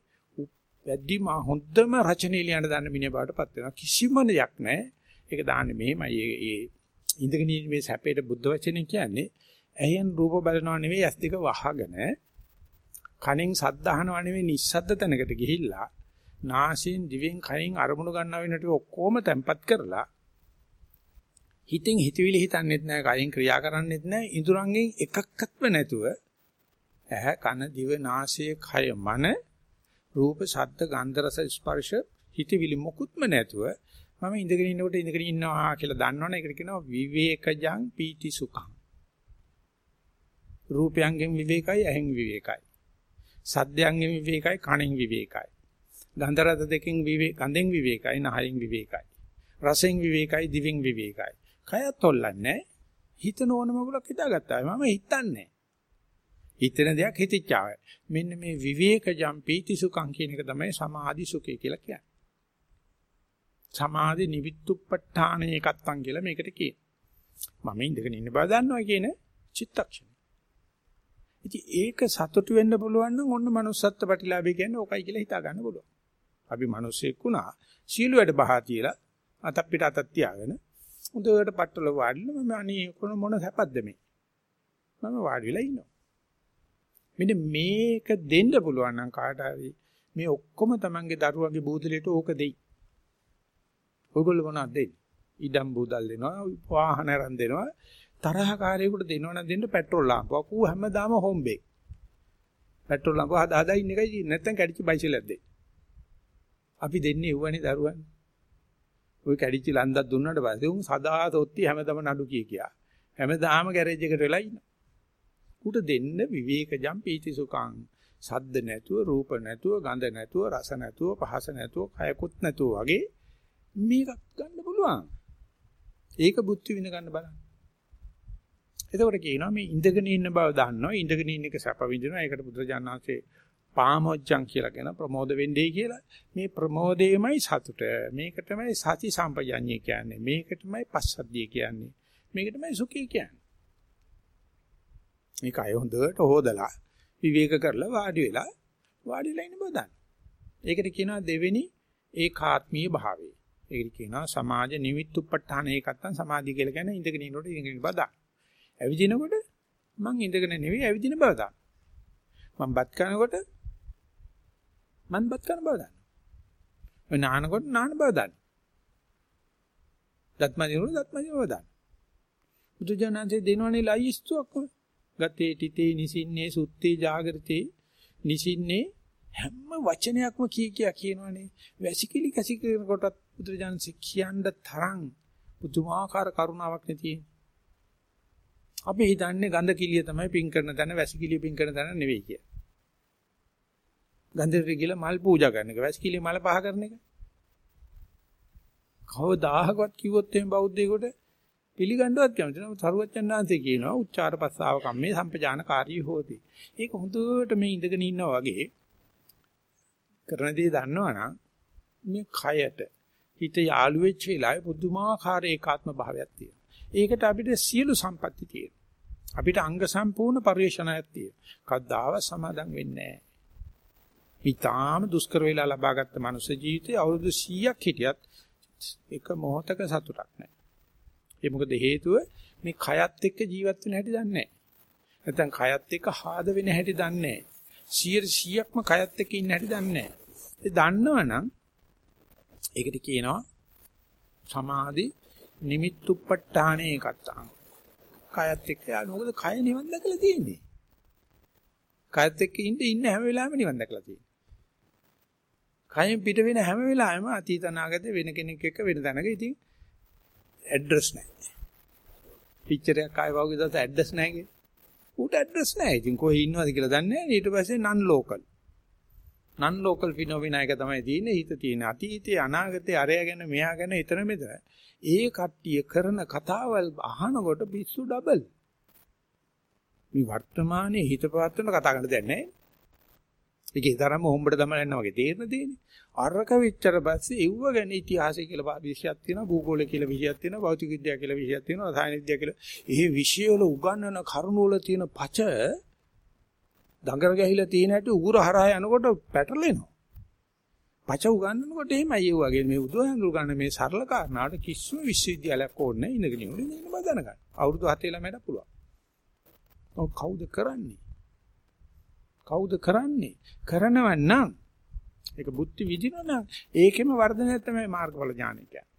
වැඩිම හොඳම රචනෙ ලියන්න දන්න මිනිහ බවටපත් වෙනවා. කිසිම දෙයක් නැහැ. ඒක දාන්නේ මෙහෙමයි. ඒ ඉඳගෙන ඉන්න මේ සැපේට බුද්ධ වචනේ කියන්නේ ඇහෙන් රූප බලනවා නෙවෙයි ඇස් දෙක වහගෙන කනෙන් සද්ද අහනවා නෙවෙයි නිස්සද්ද තැනකට ගිහිල්ලා නාසයෙන් දිවෙන් කයින් අරමුණු ගන්නවා වෙනට ඔක්කොම තැම්පත් කරලා හිතෙන් හිතවිලි හිතන්නෙත් නැහැ කයින් ක්‍රියා කරන්නෙත් නැහැ ඉඳුරංගෙන් එකක්වත්ම නැතුව ඇහැ කන දිව නාසය කය මන රූප ශබ්ද ගන්ධ රස ස්පර්ශ හිතවිලි මොකුත්ම නැතුව මම ඉඳගෙන ඉන්නකොට ඉඳගෙන ඉන්නවා කියලා දන්නවනේ. ඒකට කියනවා විවේකජං පීති සුඛං රූපයන්ගෙන් විවේකයි ඇහෙන් විවේකයි. සද්දයන්ගෙන් විවේකයි කනෙන් විවේකයි. ගන්ධ රස දෙකෙන් විවේක ගඳෙන් විවේකයි නහයෙන් විවේකයි. රසෙන් විවේකයි දිවෙන් විවේකයි. කයත් හොල්ලන්නේ හිතන ඕන මගුලක් හිතාගත්තා මම හිතන්නේ. හිතන දෙයක් හිතච්චාව මෙන්න මේ විවේකජම් පීති සුඛං කියන එක තමයි සමාධි සුඛය කියලා කියන්නේ. සමාධි නිවිත්තුප්පඨාන එකත්තන් කියලා මේකට කියනවා. මම ඉඳගෙන ඉන්න බව දන්නවා කියන චිත්තක්ෂණ ඉතින් ඒක සතුටු වෙන්න පුළුවන් නම් ඔන්න manussත්ත්ව ප්‍රතිලාභය කියන්නේ ඕකයි කියලා හිතා ගන්න පුළුවන්. අපි මිනිස්සෙක් වුණා සීලුවට බහා තියලා අතක් පිට අතක් තියාගෙන උදේට පట్టල වාඩිලා මම අනේ කොන මොන සැපද්ද මේ? මම වාඩි වෙලා ඉන්නවා. මෙන්න මේක දෙන්න පුළුවන් නම් කාට හරි මේ ඔක්කොම Tamange දරුවගේ බූදලයට ඕක දෙයි. ඔයගොල්ලෝ මොනවද දෙන්නේ? ඉඩම් බූදල් දෙනවා වාහන රන් දෙනවා. තරහකාරයෙකුට දෙනවනම් දෙන්න පෙට්‍රෝල් ලාම්පුවක්. ඌ හැමදාම හොම්බේ. පෙට්‍රෝල් ලාම්පුව හදා හදා ඉන්න එකයි තියෙන්නේ. නැත්තම් කැඩිච්ච බයිසිකලයක් දෙන්න. අපි දෙන්නේ එව්වනේ දරුවන්. ওই කැඩිච්ච ලන්දක් දුන්නාට පස්සේ උන් සදා තොත්ති හැමදාම නඩු කිය කියා. හැමදාම ගෑරේජ් එකට වෙලා ඉන්නවා. උට දෙන්න විවේකජම් පීති සුඛං. සද්ද නැතුව, රූප නැතුව, ගඳ නැතුව, රස නැතුව, පහස නැතුව, කයකුත් නැතුව වගේ මේක ගන්න පුළුවන්. ඒක බුද්ධි විඳ ගන්න බලන්න. එතකොට කියනවා මේ ඉඳගෙන ඉන්න බව දන්නවා. ඉඳගෙන ඉන්න එක සැප විඳිනවා. ඒකට බුදුරජාණන්සේ පාමොච්චං කියලා කියන ප්‍රමෝද වෙන්නේ කියලා. මේ ප්‍රමෝදේමයි සතුට. මේක තමයි සති සම්පජඤ්ඤය කියන්නේ. මේක තමයි පස්සද්ධිය කියන්නේ. මේක තමයි සුඛය කියන්නේ. මේක අය හොඳට හොදලා විවේක කරලා වාඩි වෙලා වාඩිලා ඉන්න බව දන්න. ඒකට කියනවා දෙවෙනි ඒකාත්මීය භාවය. ඒකට කියනවා සමාජ නිමිත්තුප්පඨාන ඒකත්තන් සමාධිය කියලා කියන්නේ. ඉඳගෙන ඉන්නකොට ඉඳගෙන බව දාන්න. ඇවිදිනකොට මං ඉඳගෙන නෙවෙයි ඇවිදින බව දාන්න. මං බත් කනකොට මං බත් කන බව දාන්න. ඔය නානකොට නාන බව දාන්න. දත්මදිනකොට දත්මදින බව දාන්න. බුදුජානන්සේ දෙනවනේ ලයිස්තුවක් ගතේ තිතේ නිසින්නේ සුත්තේ జాగෘතේ නිසින්නේ හැම වචනයක්ම කී කියා කියනවනේ වැසිකිලි කැසිකිලි කොටත් බුදුජානන්සේ කියන්න තරම් පුදුමාකාර කරුණාවක් නේ තියෙන්නේ. අපි හිතන්නේ ගඳ කිලිය තමයි පින් කරන තැන වැසි කිලිය පින් කරන තැන නෙවෙයි කිය. ගන්ධෙට කියලා මල් පූජා කරන එක වැසි කිලිය මල පහ කරන එක. කවදාහකවත් කිව්වොත් එහෙම බෞද්ධයෙකුට පිළිගන්නවත් කැමති නෑ. සරුවච්චන්හන්සේ කියනවා උච්චාර පස්සාව කම්මේ සම්පජානකාරී හෝති. ඒක හොඳට මේ ඉඳගෙන ඉන්නා වගේ කරන දේ දන්නවනම් මේ කයට හිත යාළු වෙච්ච වෙලාවේ පුදුමාකාර ඒකාත්ම භාවයක් තියෙනවා. ඒකට අපිට සියලු සම්පatti තියෙනවා. අපිට අංග සම්පූර්ණ පරිශ්‍රණයක් තියෙනවා. කද්දාව සමාදම් වෙන්නේ නැහැ. ඊටාම දුෂ්කර වෙලා ලබාගත්ත මනුෂ්‍ය ජීවිතේ අවුරුදු 100ක් හිටියත් එක මොහොතක සතුටක් නැහැ. ඒ මොකද හේතුව මේ කයත් එක්ක ජීවත් වෙන හැටි දන්නේ නැහැ. නැත්නම් කයත් එක්ක ආද වෙන හැටි දන්නේ නැහැ. 100%ක්ම කයත් එක්ක ඉන්න හැටි දන්නේ නැහැ. ඒ දන්නවනම් ඒකට කියනවා සමාධි නිමිත්තුප්පට්ඨානේ කත්තාං. කයත් එක්ක යාල මොකද කය නිවන් දැකලා තියෙන්නේ. කයත් එක්ක ඉන්න ඉන්න හැම වෙලාවෙම නිවන් දැකලා තියෙන්නේ. කයෙන් පිට වෙන හැම වෙලාවෙම අතීත අනාගත වෙන කෙනෙක් එක්ක වෙන තැනක ඉතින් ඇඩ්‍රස් නැහැ. පික්චර් එකක් ආයෙ වගේ දාත ඇඩ්‍රස් නැහැ කියේ. ඌට ඇඩ්‍රස් නැහැ. ඉතින් කොහේ ඉන්නවද කියලා දන්නේ නැහැ. ඊට පස්සේ නන් ලෝකල්. නන් ලෝකල් ෆිනොමිනා එක තමයි තියෙන්නේ. හිත තියෙන අතීතේ අනාගතේ අරය ගැන මෙහා ගැන ඊතර මෙතන. ඒ කට්ටිය කරන කතාවල් අහනකොට පිස්සු ඩබල්. මේ වර්තමානයේ හිත පවත්වන කතා කරන්න දෙයක් නැහැ. ඒකේ තරම හොම්බට තමයි යනවා වගේ තේරෙන දෙන්නේ. අරක විතර පස්සේ එව්ව ගැන ඉතිහාසය කියලා විෂයක් තියෙනවා, භූගෝලය කියලා විෂයක් තියෙනවා, භෞතික විද්‍යාව කියලා විෂයක් තියෙනවා, රසායන විද්‍යාව කියලා. ඒ විෂය වල උගන්වන කරුණු වල තියෙන පච දඟර ගැහිලා තියෙන හැටි උගුර හරහා යනකොට පැටලෙනවා. පච උගන්වනකොට එහෙමයි ඒ වගේ මේ උදවහඳුර ගන්න මේ සරල කාරණාවට කිසිම විශ්වවිද්‍යාලයක් ඕනේ නැහැ ඉඳගෙන ඉන්න ඉන්න බව දැනගන්න. අවුරුදු 7 ළමයට පුළුවන්. ඔව් කවුද කරන්නේ? කවුද කරන්නේ? කරනව නම් ඒක බුද්ධි විදිනවනම් ඒකෙම වර්ධනය තමයි මාර්ගඵල ඥානය කියන්නේ.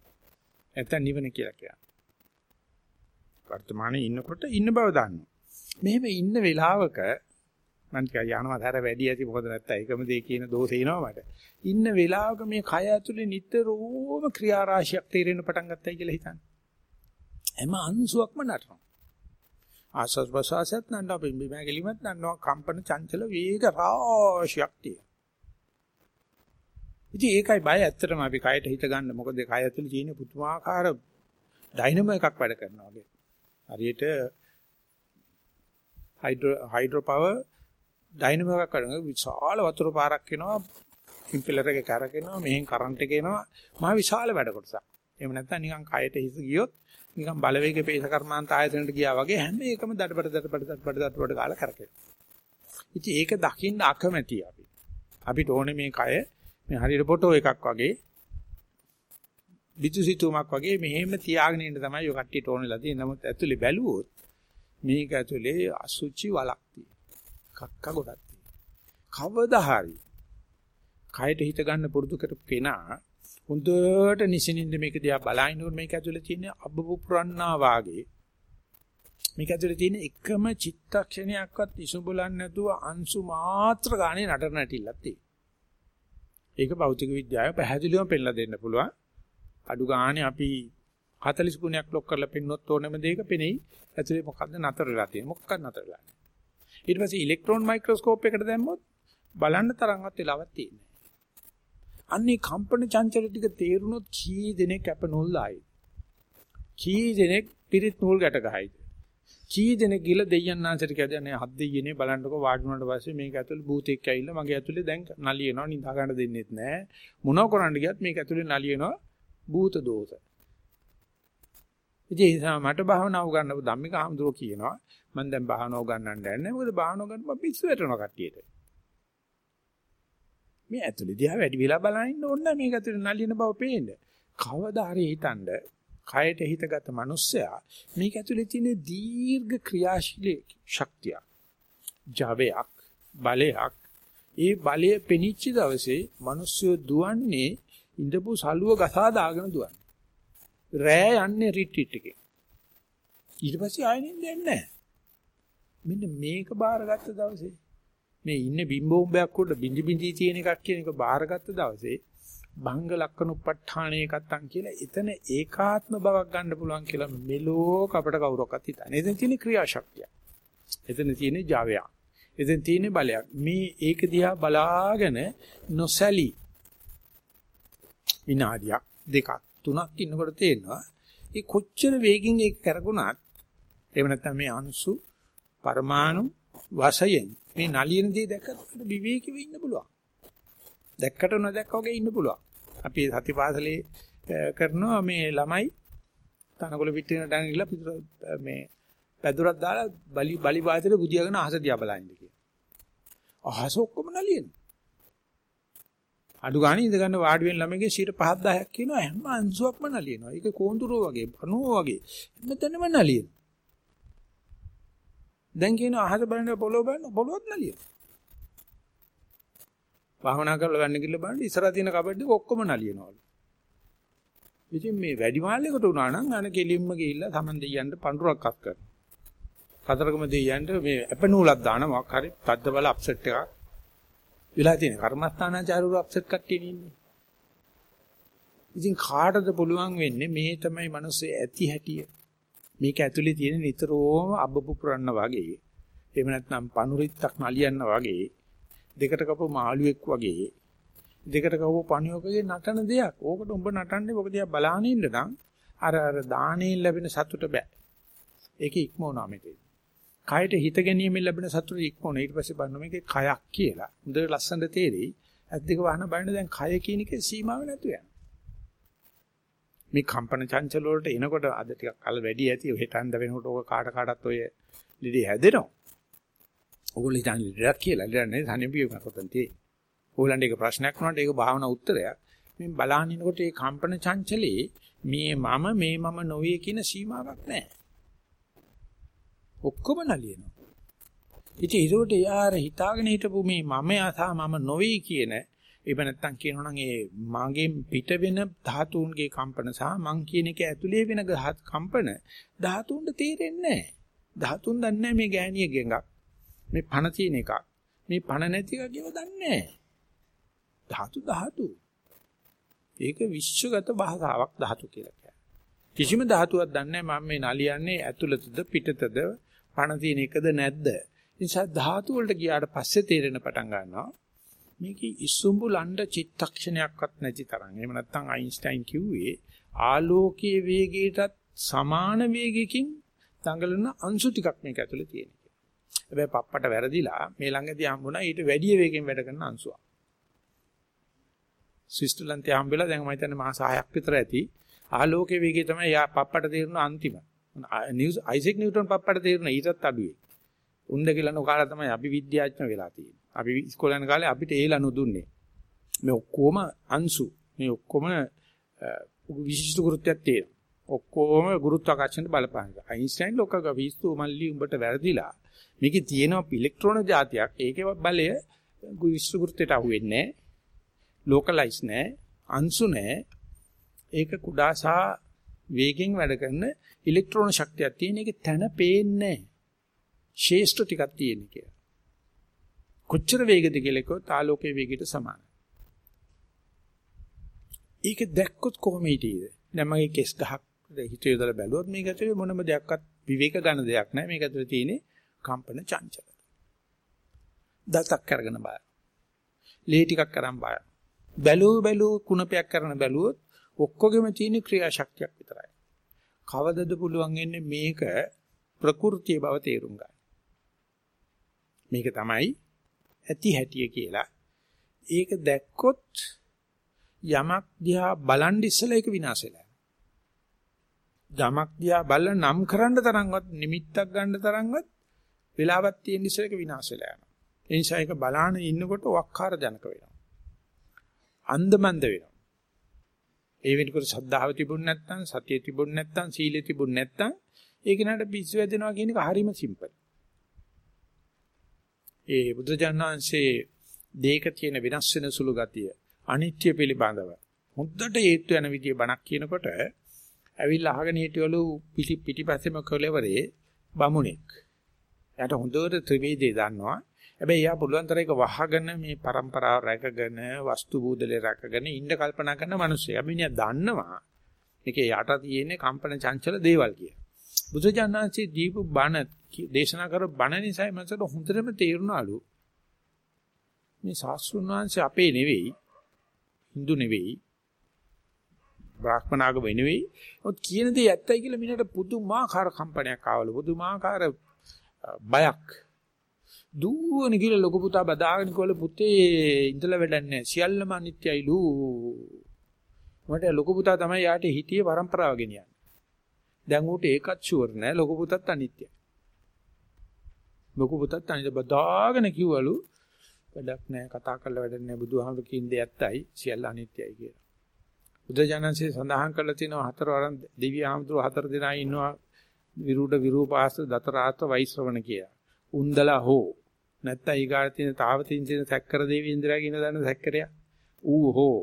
නැත්තම් නිවන කියලා කියන්නේ. වර්තමානයේ ඉන්නකොට ඉන්න බව දන්නවා. මෙහෙම ඉන්න වෙලාවක මං කිය යනවා දර වැඩි ඇති මොකද නැත්තම් එකම දේ කියන දෝෂේ එනවා මට. ඉන්න වෙලාවක මේ කය ඇතුලේ නිතරම ක්‍රියාරාශියක් තේරෙන්න පටන් ගත්තයි කියලා හිතන්න. හැම අංශුවක්ම නටනවා. ආස්වාස් ප්‍රසවාසයත් නටනවා පිම්බි මෑගලිමත් නටනවා කම්පන චංචල වේග රාශියක් තියෙනවා. ඉතින් ඒකයි බය ඇත්තටම අපි කයට හිත ගන්න මොකද කය ඇතුලේ තියෙන පුදුමාකාර ඩයිනමෝ එකක් වැඩ කරනවා වගේ. හරියට හයිඩ්‍රෝ හයිඩ්‍රෝ පවර් ඩයිනමෝ එකක් කරනවා විශාල වතුර පාරක් එනවා ඉම්පෙලර් එක කරකිනවා මෙහෙන් කරන්ට් එක එනවා මහ විශාල වැඩ කොටසක්. එහෙම නැත්නම් නිකන් කයට හිස ගියොත් නිකන් බලවේග පේස කර්මාන්ත ආයතනට ගියා වගේ හැම එකම දඩබඩ දඩබඩ දඩබඩ දඩබඩ ගාලා කරකිනවා. ඉතින් ඒක දකින්න අකමැති අපි. අපිට ඕනේ මේ කය මේ හරියට ෆොටෝ එකක් වගේ විදුසිතුමක් වගේ මෙහෙම තියාගෙන ඉන්න තමයි ඔය කට්ටියට ඕනෙලා තියෙන්නේ. නමුත් ඇතුලේ බැලුවොත් මේක ඇතුලේ අසුචි වලක් තියෙනවා. කක්ක ගොඩක් තියෙනවා. කවදා හරි කයට හිත ගන්න පුරුදු කරපු කෙනා හොඳට නිසින්ින්ද මේක දිහා බලනකොට මේක ඇතුලේ තියෙන අබ්බපුරන්නා වාගේ මේක ඇතුලේ තියෙන එකම චිත්තක්ෂණයක්වත් ඉසුඹලන්නේ නැතුව අංශු මාත්‍ර ගානේ නටන නැටිල්ලක් තියෙනවා. ඒක භෞතික විද්‍යාව පැහැදිලිවම පෙන්නලා දෙන්න පුළුවන්. අඩු ගානේ අපි 40 ගුණයක් ලොක් කරලා පෙන්වොත් ඕනම දෙයක පෙනෙයි. ඇතුලේ මොකද්ද නතර වෙලා තියෙන්නේ? මොකක්ද නතර වෙලා නැහැ. ඊට පස්සේ ඉලෙක්ට්‍රෝන මයික්‍රොස්කෝප් එකට දැම්මොත් බලන්න තරම්වත් වෙලාවක් තියෙන්නේ අන්නේ කම්පන චංචල ටික තේරුනොත් කී දෙනෙක් අප නොල්ලායි. කී දෙනෙක් පිරිත් නූල් ගැට ගහයිද? කී දෙනෙක් ගිල දෙයයන් ආන්සර් කියදන්නේ හත් දෙයියනේ බලන්නකො වාඩි වුණාට පස්සේ මේක ඇතුලේ භූතෙක් ඇවිල්ලා මගේ ඇතුලේ දැන් නලියනවා නිදා ගන්න දෙන්නෙත් නැහැ. මොනව කරන්න ගියත් මේක ඇතුලේ නලියනවා භූත දෝෂ. ඉතින් ඒ නිසා මට භාවනා උගන්නපු ධම්මික ආමඳුරෝ කියනවා මම දැන් භාවනා උගන්නන්න යන්නේ මොකද භාවනා ගන්න මම පිස්සු වැටෙනවා කට්ටියට. මේ ඇතුලේ දිහා වැඩි වෙලා බලන්න ඕන නැහැ මේක ඇතුලේ නලියන බව පේන්න. කවදා හරි හිතනද කයට හිතගත මිනිස්සයා මේක ඇතුලේ තියෙන දීර්ඝ ක්‍රියාශීලී ශක්තිය. ජවයක් බලයක් ඒ බලය පෙනිච්ච දවසේ මිනිස්සු දුවන්නේ ඉඳපු සලුව ගසා දාගෙන දුවන්නේ. රෑ යන්නේ රිට්‍රීට් එකේ. ඊට පස්සේ ආයෙ නින්ද නැහැ. මෙන්න මේක බාරගත්ත දවසේ මේ ඉන්නේ බිම්බෝම්බයක් උඩ බිඳි බිඳි තියෙන එකක් කියන එක බාරගත්ත දවසේ භංග ලක්කනුප්පඨාණේ එකත්තන් කියලා එතන ඒකාත්ම බවක් ගන්න පුළුවන් කියලා මෙලෝ කපට කවුරක්වත් හිතන්නේ. එතන තියෙන ක්‍රියාශක්තිය. එතන තියෙන ජාවය. එතන තියෙන බලයක්. මේ ඒක දිහා බලාගෙන නොසැලී විනාඩියක් දෙකක් තුනක් ඉන්නකොට තේරෙනවා ඒ කොච්චර වේගින් ඒක කරගුණත් එහෙම නැත්නම් මේ අංශු පරමාණු වශයෙන් මේ නලියන දේ දැක්කට විවේකීව ඉන්න පුළුවන්. දැක්කට නොදැක්කා වගේ ඉන්න පුළුවන්. අපි සතිපාසලේ කරනවා මේ ළමයි තනකොළ පිටින ඩන් ගිහලා පිටර මේ පැදුරක් දාලා බලි බලි වාතේ බුදියාගෙන අහස දිහා බලන්නේ කියලා. අහස ඔක්කොම නලියන. අඩු ගානේ ඉඳ ගන්න වාඩි වෙන ළමයිගේ 5 10ක් කියනවා හැම අංශුවක්ම නලියනවා. ඒක කෝඳුරෝ වගේ, පණුවෝ වගේ. මෙතනම නලියන. දැන් කියනවා අහස බලන්න පොළොව බලන්න පොළොවත් නලියනවා. භාවනා කරලා ගන්න කිල්ල බලන්න ඉස්සරහ තියෙන කබඩ් එක ඔක්කොම නලියනවලු. ඉතින් මේ වැඩි මාල්ලයකට උනා නම් අන කෙලින්ම ගිහිල්ලා Taman දෙයියන්ට පඳුරක් අත් කරනවා. කතරගම දෙයියන්ට මේ අපනූලක් දාන මොකක් හරි තද්ද බල අප්සෙට් එකක් වෙලා තියෙන කර්මස්ථානාචාරවල අප්සෙට් කට්ටිය ඉන්නේ. ඉතින් කාටද පුළුවන් වෙන්නේ මේ තමයි මිනිස්සේ ඇති හැටිය. මේක ඇතුලේ තියෙන නිතරම අබ්බපු පුරන්න වගේ. එහෙම නැත්නම් පනුරිත්තක් නලියන්න වගේ. දෙකට කපපු මාළුවෙක් වගේ දෙකට කපපු පණියෝකගේ නටන දෙයක්. ඕකට උඹ නටන්නේ ඔබ දිහා බලාගෙන ඉන්න නම් අර අර දාණයෙන් ලැබෙන සතුට බෑ. ඒක ඉක්මවනවා මෙතේ. කයට හිත ගැනීමෙන් ලැබෙන සතුට ඉක්මවන. ඊට පස්සේ බලන්න මේකේ කයක් කියලා. හොඳට ලස්සනට තේරෙයි. ඇස් දෙක වහන බලන්න දැන් කය කියන එකේ සීමාව නැතු යනවා. මේ කම්පන චංචල වලට එනකොට අද ටිකක් කල වැඩි ඇති. හෙටන්ද වෙනකොට ඕක කාට කාටත් ඔය ලිඩි හැදෙනවා. ඕගොල්ලෝ හිතන්නේ ලෙඩක් කියලා. ලෙඩ නෙවෙයි සනීපිය කරපතන් tie. ඕගොල්ලන්ට ඒක ප්‍රශ්නයක් වුණාට ඒක භාවනා උත්තරයක්. මේ බලහිනකොට මේ කම්පන චංචලේ මේ මම මේ මම නොවේ කියන සීමාවක් නැහැ. ඔක්කොම නලියනවා. ඉතින් ඒකට යාර හිතාගෙන හිටපු මේ මම යසා මම නොවේ කියන එහෙම නැත්තම් කියනවා නම් ඒ මගෙන් පිට වෙන ධාතුන්ගේ කම්පන සහ මං කියන එක ඇතුලේ වෙන කම්පන ධාතුන්ට තේරෙන්නේ නැහැ. ධාතුන් දන්නේ මේ ගෑණිය ගෙඟක්. මේ පණ තියෙන එකක්. මේ පණ නැති එක කියව දන්නේ ධාතු ධාතු. ඒක විශ්වගත භාෂාවක් ධාතු කියලා කියන්නේ. කිසිම ධාතුවක් දන්නේ මම මේ නලියන්නේ ඇතුළතද පිටතද පණ තියෙන එකද නැද්ද. නිසා ධාතු වලට ගියාට පස්සේ තේරෙන පටන් ගන්නවා. මේකේ ඉසුඹු ලණ්ඩ චිත්තක්ෂණයක්වත් නැති තරම්. එහෙම නැත්නම් අයින්ස්ටයින් කිව්වේ ආලෝකයේ වේගයටත් සමාන වේගයකින් දඟලන අංශු ටිකක් මේක ඇතුලේ තියෙනවා. හැබැයි පප්පට වැරදිලා මේ ළඟදී හම්බුණා ඊට වැඩි වේගෙන් වැඩ කරන අංශුවක්. ස්විස්ටර්ලන්තේ හම්බෙලා දැන් මම හිතන්නේ මාස 6ක් විතර ඇති. ආලෝකයේ වේගය තමයි යා පප්පට තේරෙන අන්තිම. නිවුස් අයිසෙක් නිව්ටන් පප්පට තේරෙන ඊටත් අඩුවේ. උන්ද කියලා නොකාලා තමයි අපි විද්‍යාඥ වෙලා තියෙන්නේ. අපි ඉස්කෝලේ යන කාලේ අපිට ඒ ලනු දුන්නේ. මේ ඔක්කොම අංශු මේ ඔක්කොම විශිෂ්ට කෘත්‍යයක් තියෙනවා. ඔක්කොම ගුරුත්වාකර්ෂණයට බලපාන එක. අයින්ස්ටයින් ලෝකක විශ්තු මල්ලි උඹට වැරදිලා. මේකේ තියෙනවා ඉලෙක්ට්‍රෝන જાතියක්. ඒකේ බලය විශ්වෘතයට අහුවෙන්නේ නැහැ. ලෝකලයිස් නැහැ. අංශු නැහැ. ඒක කුඩා සහ වේගෙන් වැඩ කරන ඉලෙක්ට්‍රෝන ශක්තියක් තියෙන එක තන පේන්නේ ශේෂ්ඨ ටිකක් තියෙන කියලා. කොච්චර වේගද කියලා කිව්වොත් ආලෝකයේ වේගයට සමානයි. ඒක දැක්කොත් කොහොම හිටියේද? දැන් මගේ කෙස් ගහක් හිතේ යොදලා බැලුවොත් මේක ඇතුලේ මොනම දෙයක්වත් විවේක ගන්න දෙයක් නැහැ. මේක ඇතුලේ තියෙන්නේ කම්පන චංචල. දතක් කරගෙන බලන්න. ලේ ටිකක් කරන් බලන්න. බැලුව බැලුව කුණපයක් කරන බැලුවොත් ඔක්කොගෙම තියෙන ක්‍රියාශක්තියක් විතරයි. කවදද පුළුවන් වෙන්නේ මේක ප්‍රകൃතිය බව තේරුම් ගන්න. මේක තමයි ඇති හැටිය කියලා. ඒක දැක්කොත් යමක් දිහා බලන් ඉස්සලා ඒක විනාශ වෙලා. යමක් දිහා බලලා නම් කරන්න තරම්වත් නිමිත්තක් ගන්න තරම්වත් වෙලාවක් තියෙන ඉස්සලා ඒක විනාශ වෙලා යනවා. ඒ නිසා ඒක බලාන ඉන්නකොට වක්කාර ජනක වෙනවා. අන්දමන්ද වෙනවා. ඒ වෙනකොට ශ්‍රද්ධාව තිබුණ නැත්නම් සතිය තිබුණ නැත්නම් සීලය තිබුණ නැත්නම් ඒක නට පිස්සු වැදෙනවා කියන එක හරිම සිම්පල්. ඒ බුදුජානනාංශයේ දේක තියෙන වෙනස් වෙන සුළු ගතිය අනිත්‍ය පිළිබඳව හොද්දට හේතු වෙන විදිය බණක් කියනකොට ඇවිල්ලා අහගෙන හිටියලු පිටි පිටිපස්සෙම කොලෙවරේ බමුණෙක්. එයාට හොඳට ත්‍රිවේදේ දන්නවා. හැබැයි එයා පුළුවන් තරයක වහගෙන මේ પરම්පරාව රැකගෙන වස්තු බූදලේ රැකගෙන ඉන්න කල්පනා කරන මිනිස්සු. අමිනියා දන්නවා. මේකේ යට තියෙන්නේ කම්පන චංචල දේවල් කියලා. බුදුජානනාංශයේ දීපු බණ දේශනා කර බණ නිසා මනසට හොඳටම තේරුණාලු. මේ සාස්ෘණ වංශය අපේ නෙවෙයි. Hindu නෙවෙයි. බ්‍රාහ්මනාගම නෙවෙයි. ඔත් කියන දේ ඇත්තයි කියලා මිනිහට පුදුමාකාර කම්පනයක් ආවලු. පුදුමාකාර බයක්. දුවන කියලා ලොකු පුතා බදාගෙන කිව්වල පුතේ ඉඳලා වැඩන්නේ සියල්ලම අනිත්‍යයිලු. මට ලොකු පුතා තමයි යාට හිතියේ પરම්පරාව ගෙනියන්නේ. දැන් ඌට ඒකත් ෂුවර් නෑ ලොකු පුතත් අනිත්‍යයි. ලොකු පුතත් අනිත්‍ය බදාගෙන කිව්වලු වැඩක් නෑ කතා කරලා වැඩක් නෑ බුදුහාමුදුරු කින්දේ ඇත්තයි සියල්ල අනිත්‍යයි කියලා. බුදුජානන්සේ සඳහන් කරලා තිනවා හතර වරන් දිව්‍ය ආමතුරු හතර දෙනා ඉන්නවා විරුඩ විරූපාස දතරාත වෛශ්‍රවණ කියලා. උන්දලා හෝ නැත්නම් ඊගාට තියෙන තාවතින් තියෙන සැක්කර දේවී ඉන්ද්‍රයා කියන දන්න සැක්කරයා ඌ හෝ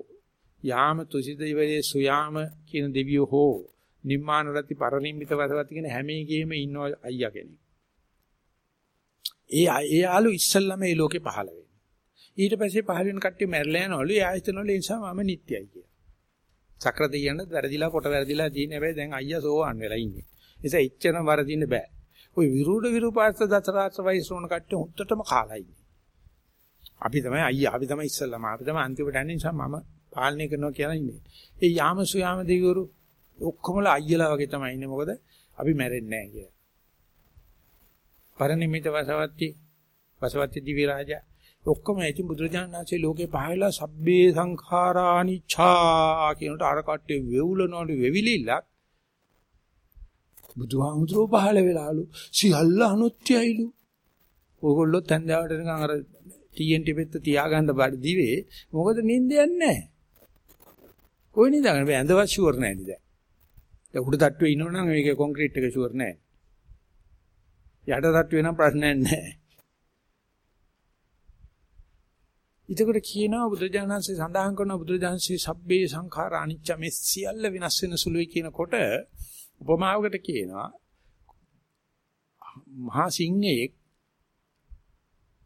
යාම තුසිත ඉවරේ සුයාම කියන දෙවියෝ හෝ නිම්මාන රති පරිනිම්මිත වසවති කියන හැම එකෙම ඉන්න අයියා කෙනෙක්. ඒ ඒ ආලු ඉස්සල්ලාම මේ ලෝකේ පහළ වෙන්නේ. ඊට පස්සේ පහළ වෙන කට්ටිය මැරලා යනවලු. ඒ ආයතනවල ඒ නිසා මම නිට්ටයයි කියලා. සක්‍ර දෙයියන්ට වැරදිලා කොට වැරදිලා තියෙන හැබැයි දැන් අයියා සෝවන් වෙලා ඉන්නේ. ඒ නිසා එච්චරම වරදින්න බෑ. ওই විරුඩ විරූපාස්ත දතරාස වයසෝන කට්ටිය හොත්තටම කාලා ඉන්නේ. අපි තමයි අයියා අපි තමයි ඉස්සල්ලාම අපි තමයි අන්තිමට යන්නේ නිසා මම පාලනය කරනවා කියලා ඉන්නේ. ඒ යාම සුයාම දෙවිවරු ඔක්කොමලා අයියලා වගේ තමයි ඉන්නේ මොකද අපි මැරෙන්නේ නැහැ කියලා. පරිනිමිත වසවත්ති වසවත්ති දිවි රාජා ඔක්කොම ඇති බුදුරජාණන් වහන්සේ ලෝකේ පහළලා සබ්බේ සංඛාරානිච්ඡා කියනට අර කට්ටිය වෙවුලනවලු වෙවිලිල්ලක් බුදුහාමුදුරුවෝ පහළ වෙලාලු. සියල්ල අනුත්‍යයිලු ඕගොල්ලෝ තැන්දාවට නිකන් අර TNT පෙත්ත තියාගන්න බඩ දිවේ. මොකද නිින්දයක් නැහැ. කොයි නිදාගෙන බෑ ඇඳවත් ෂුවර් නැහැ නේද? දැන් උඩ තට්ටුවේ ඉන්නවනම් මේකේ කොන්ක්‍රීට් එක ෂුවර් නැහැ. යට තට්ටුවේ නම් ප්‍රශ්නයක් නැහැ. එතකොට කියනවා බුදුජානන්සේ සඳහන් කරනවා බුදුජානන්සේ සබ්බේ සංඛාර අනිච්ච මේ සියල්ල විනාශ වෙන සුළුයි කියනකොට උපමාවකට කියනවා මහා සිංහයෙක්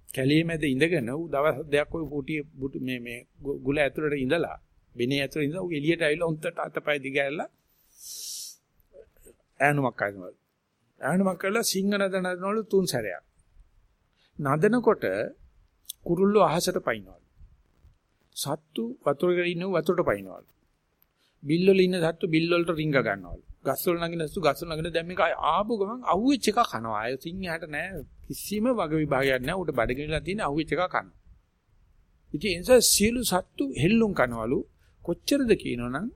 කැලේ මැද ඉඳගෙන ඌ දවස් දෙකක් ওই පුටි මේ මේ ගුල ඇතුළට ඉඳලා බෙනේ ඇතුළට ඉඳලා ඌ එළියට ඇවිල්ලා උන්ට අතපය දිගහැරලා ඈනුමක් අයිනවලු ඈනුමක් කරලා සිංහ නදනවලු තුන් සැරයක් නදනකොට කුරුල්ලෝ අහසට පයින්නවලු. සත්තු වතුරේ ඉන්න වතුරට පයින්නවලු. බිල් වල ඉන්න සත්තු බිල් වලට රිංග ගන්නවලු. ගස් වල නගින සත්තු ගස් වල නගින දැන් මේක ආපු ගමන් අහුවෙච්ච එක කනවා. අය සිංහයාට නෑ කිසිම වග විභාගයක් නෑ. උඩ බඩගිනලා තියෙන අහුවෙච්ච එක කනවා. ඉතින් ඒ නිසා සියලු සත්තු හෙල්ලුම් කනවලු කොච්චරද කියනවනම්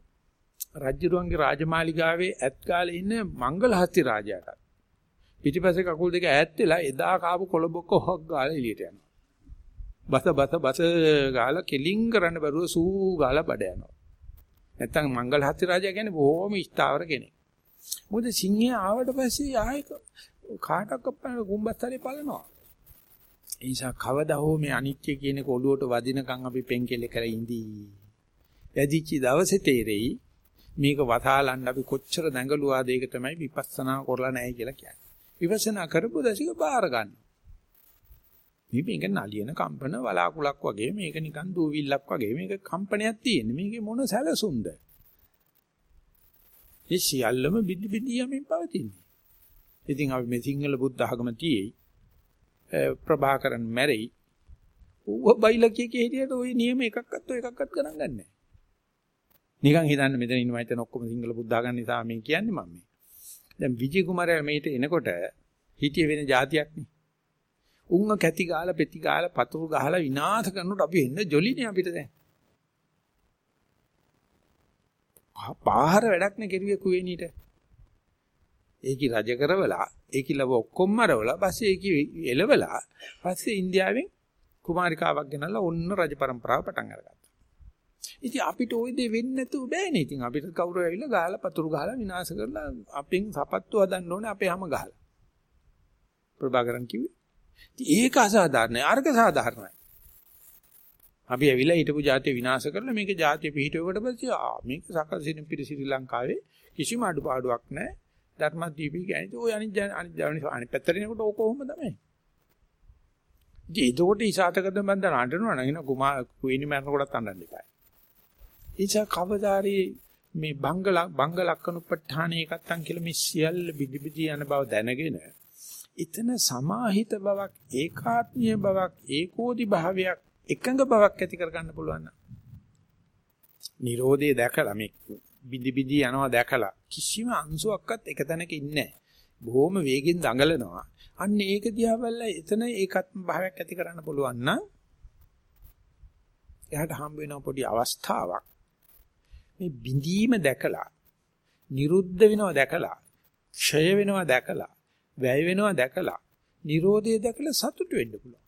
රජ්ජුරුවන්ගේ රාජමාලිගාවේ ඇත් කාලේ ඉන්න මංගලහත්ති රාජයාට පිටිපස්සේ කකුල් දෙක ඈත් වෙලා එදා කාපු කොළබොක්ක හොක් ගාලා එළියට යනවා. බස බස බස ගාලා කෙලින් කරන්න බැරුව සූ ගාලා බඩ යනවා. නැත්තම් මංගල හත්ති රාජා කියන්නේ බොහොම ස්ථාවර කෙනෙක්. මොකද සිංහයා ආවට පස්සේ ආයෙක කාටක් අපන කුඹස්තරේ පලනවා. ඒ නිසා කවදා හෝ මේ අනිත්‍ය කියන කොළුවට වදිනකන් අපි පෙන්කෙල කර ඉඳී. යදිච්ච දවසේ තේරෙයි මේක වතාලන්න අපි කොච්චර දැඟලුවාද ඒක තමයි විපස්සනා කරලා නැහැ කියලා කියන්නේ. විපස්සනා කරපු දසික බාර ගන්න. මේ මේක නලියන කම්පන වලාකුලක් වගේ මේක නිකන් දූවිල්ලක් වගේ මේක කම්පනයක් තියෙන්නේ. මේකේ මොන සැලසුම්ද? මේ සියල්ලම බිඩි බිඩි යමින් පවතින්නේ. ඉතින් අපි මේ සිංහල බුද්ධ ආගම තියේ ප්‍රභාකරන් මැරෙයි. ඌව බයිලා කිය කිය හිටියට ওই නියම එකක්වත් ඔය එකක්වත් ගණන් ගන්නෑ. නිකන් හිතන්න මෙතන ඉන්නවා හිතන ඔක්කොම සිංහල බුද්ධ ආගම නිසා මම කියන්නේ මම මේ. දැන් විජේ කුමාරයා මේට එනකොට හිටිය වෙන જાතියක් නේ. උන්ව කැති ගාලා පෙති ගාලා පතුරු ගහලා විනාශ කරනකොට අපි එන්න ජොලිනේ අපිට දැන්. පාහර වැඩක් නේ කෙරුවේ කුවේණියට. ඒකි රජ කරවලා ඒකි ලව ඔක්කොම මරවලා පස්සේ ඒකි එලවලා පස්සේ ඉන්දියාවෙන් කුමාරිකාවක් ගෙනල්ලා ඔන්න රජ પરම්පරාව පටන් අරගත්තා. ඉතින් අපිට ওই දේ වෙන්නේ නැතුව බෑනේ. ඉතින් අපිට කවුරු ඇවිල්ලා ගහලා පතුරු ගහලා විනාශ කරලා අපෙන් සපත්තු හදන්න ඕනේ අපේ හැම ගහලා. ප්‍රභාකරන් කිව්වේ. ඉතින් ඒක අසාධාරණයි. අර්ග සාධාරණයි. අපි ඇවිල්ලා හිටපු ජාතිය විනාශ කරලා මේක ජාතිය පිහිටුවකට පස්සේ ආ මේක සකල සිරින් පිට ශ්‍රී ලංකාවේ කිසිම අඩුපාඩුවක් නැහැ. ධර්මදීපී කියන්නේ ඔය අනිත් අනිත් අනිත් පැත්තට එනකොට ඕක කොහොම තමයි. ඉතින් ඒකට ඉසాతකද බන්ද නඩනවා නම් එන කුමා කුයිනි මරනකොටත් අඬන්න එපා. එචා කවදාරි මේ බංගල බංග ලක්කනුප්පඨාන එකත්තන් කියලා මේ සියල්ල බිදි බිදි යන බව දැනගෙන එතන සමාහිත බවක් ඒකාත්මීය බවක් ඒකෝදි භාවයක් එකඟ බවක් ඇති කරගන්න පුළුවන් නම් Nirodhe දැකලා මේ බිදි බිදි යනවා දැකලා කිසිම අංශුවක්වත් එක තැනක ඉන්නේ නැහැ. බොහොම වේගෙන් දඟලනවා. අන්න ඒක දිහා බලලා එතන ඒකත්ම භාවයක් ඇති කරන්න පුළුවන් නම් එයාට හම්බ වෙන පොඩි අවස්ථාවක් මේ බිඳීම දැකලා නිරුද්ධ වෙනවා දැකලා ක්ෂය වෙනවා දැකලා වැය වෙනවා දැකලා Nirodhe දැකලා සතුට වෙන්න පුළුවන්.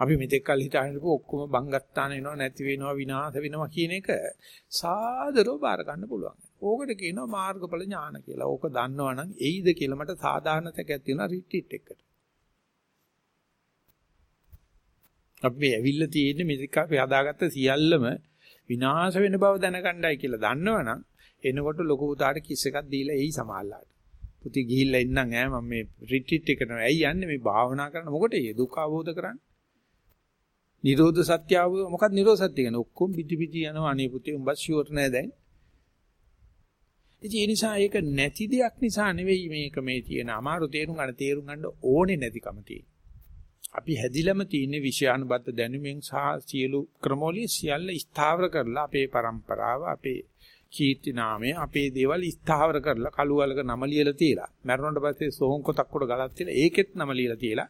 අපි මෙතෙක් කල් හිතාගෙන ඔක්කොම බංගත්තාන වෙනවා නැති වෙනවා විනාශ වෙනවා කියන එක සාදරව බාර ගන්න පුළුවන්. ඕකට කියනවා මාර්ගඵල ඥාන කියලා. ඕක දන්නවනම් එයිද කියලා මට සාධාරණ තැකක් තියෙනවා රිට්‍රීට් එකට. අපි ඇවිල්ලා තියෙන්නේ මෙතෙක් අපි හදාගත්ත සියල්ලම විනාශ වෙන බව දැනගන්නයි කියලා දන්නවනම් එනකොට ලොකු පුතාට කිස් එකක් දීලා එයි සමාල්ලාට. පුතේ ගිහිල්ලා ඉන්නම් ඈ මම මේ රිට්‍රීට් එකට නෝ. ඇයි යන්නේ මේ භාවනා කරන මොකටද? දුක අවබෝධ කරන්නේ. නිරෝධ සත්‍ය අවබෝධ මොකක්ද නිරෝධ සත්‍ය කියන්නේ? ඔක්කොම පිටි පිටි යනවා අනේ පුතේ උඹ ෂුවර් නෑ දැන්. ඉතින් ඒ නිසා ඒක නැති දෙයක් නිසා නෙවෙයි මේක මේ තියෙන අමාරු තේරුම් ගන්න තේරුම් ගන්න ඕනේ නැතිකම තියෙන්නේ. අපි හැදිලම තියෙන විෂයානුබද්ධ දැනුමින් සහ සියලු ක්‍රමෝලිය සියල්ල ස්ථාවර කරලා අපේ પરම්පරාව අපේ කීර්ති නාමය අපේ දේවල් ස්ථාවර කරලා කළුවලක නම ලියලා තියලා මැරුණාට පස්සේ සෝහන් කොටක් උඩ ගලක් තියලා ඒකෙත් නම ලියලා තියලා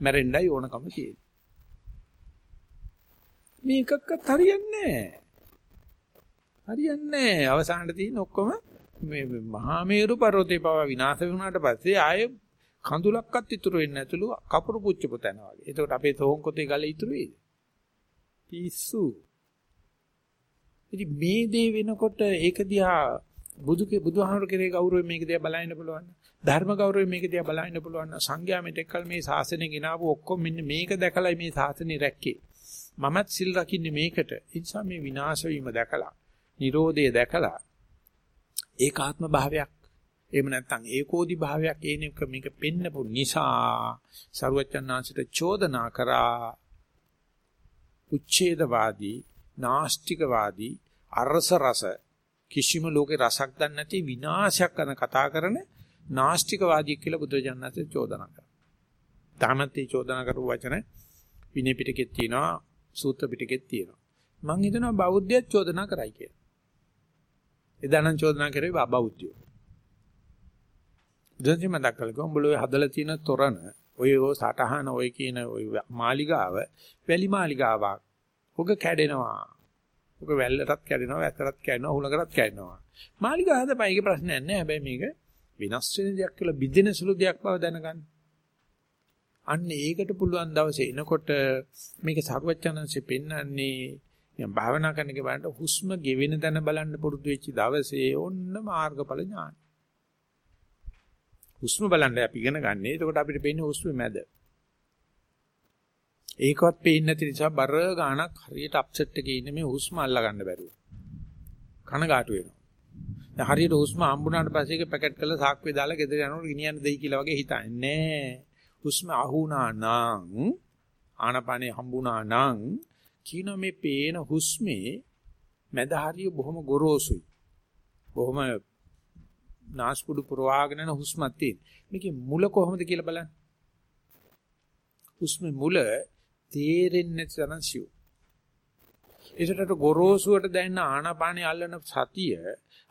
මැරෙන්නයි ඕනකම තියෙන්නේ මේකක්වත් හරියන්නේ නැහැ හරියන්නේ නැහැ අවසානට තියෙන ඔක්කොම මේ මහා මේරු පර්වතේ පවා විනාශ වුණාට පස්සේ ආයේ කඳුලක්වත් ඉතුරු වෙන්නේ නැතුළු කපුරු පුච්චපු තැන වගේ. එතකොට අපේ තෝන් කොටේ ගල ඉතුරු වෙයිද? පිස්සු. ඉතින් මේ දේ වෙනකොට ඒක දිහා බුදුකේ බුදුහාමර කෙරේ ගෞරවයෙන් මේක දිහා බලන්න පුළුවන්. ධර්ම ගෞරවයෙන් මේක දිහා බලන්න පුළුවන්. සංඝයා මෙතෙක්කල් මේ ශාසනය ගෙනාවු ඔක්කොම මෙන්න මේක දැකලා මේ ශාසනය රැක්කේ. මමත් සිල් රකින්නේ මේකට. ඒ නිසා මේ විනාශ වීම දැකලා, Nirodhe දැකලා ඒකාත්ම භාවයක් එහෙම නැත්නම් ඒකෝදි භාවයක් ඒනෙක මේක පෙන්නපු නිසා සරුවචනාංශිත චෝදනා කරා උච්ඡේදවාදී නාස්තිකවාදී අරස රස කිසිම ලෝකේ රසක් දන්නේ නැති විනාශයක් කරන කතා කරන නාස්තිකවාදී කියලා බුදුජානනාථේ චෝදනා කරා. තාමත් මේ චෝදනා කරු වචන විනය පිටකෙත් තියෙනවා සූත්‍ර පිටකෙත් තියෙනවා. මම හිතනවා බෞද්ධයත් චෝදනා කරයි කියලා. එදානම් චෝදනා කරේ බෞද්ධයෝ. බුදුන්සේ මතක් කළා උඹලෝ හදලා තියෙන තොරණ ඔය ඔය සටහන ඔය කියන ඔය මාලිගාව වැලි මාලිගාවක්. ඔක කැඩෙනවා. ඔක වැල්ලටත් කැඩෙනවා, වැතරත් කැඩෙනවා, හුලකටත් කැඩෙනවා. මාලිගාව හදපයි ඒකේ ප්‍රශ්නයක් නෑ. හැබැයි මේක විනාශ වෙන දෙයක් කියලා බින්දින සුළු දෙයක් බව දැනගන්න. අන්න ඒකට පුළුවන් දවසේ එනකොට මේක සර්වචනන්සේ පෙන්වන්නේ මම භාවනා කරන එක බලන්න හුස්ම ගෙවෙන තැන බලන්න පුරුදු වෙච්ච දවසේ ඔන්න මාර්ගඵල ඥාන. හුස්ම බලන්න අපි ඉගෙන ගන්න. එතකොට අපිට පේන්නේ හුස්ම මැද. ඒකවත් පේන්නේ නැති නිසා බර ගානක් හරියට අප්සෙට් එකේ ඉන්නේ මේ හුස්ම අල්ලා ගන්න බැරුව. කනගාටු වෙනවා. දැන් හරියට හුස්ම හම්බුනාට පස්සේ ඒක පැකට් කරලා සාක්කුවේ දාලා ගෙදර යනකොට ගෙනියන්න දෙයි කියලා වගේ හිතන්නේ නෑ. හුස්ම අහුණා නම් ආනපානේ හම්බුණා නම් කියන මේ පේන හුස්මේ මැද හරිය බොහොම ගොරෝසුයි. බොහොම නාස්පුඩු පුරවාගෙන යන හුස්මක් තියෙන. මේකේ මුල කොහොමද කියලා බලන්න. හුස්මේ මුල තේරෙන්නේ නැති තරම් සිව්. ඒසටට ගොරෝසුවට දැනෙන ආනාපානිය අල්ලන සතිය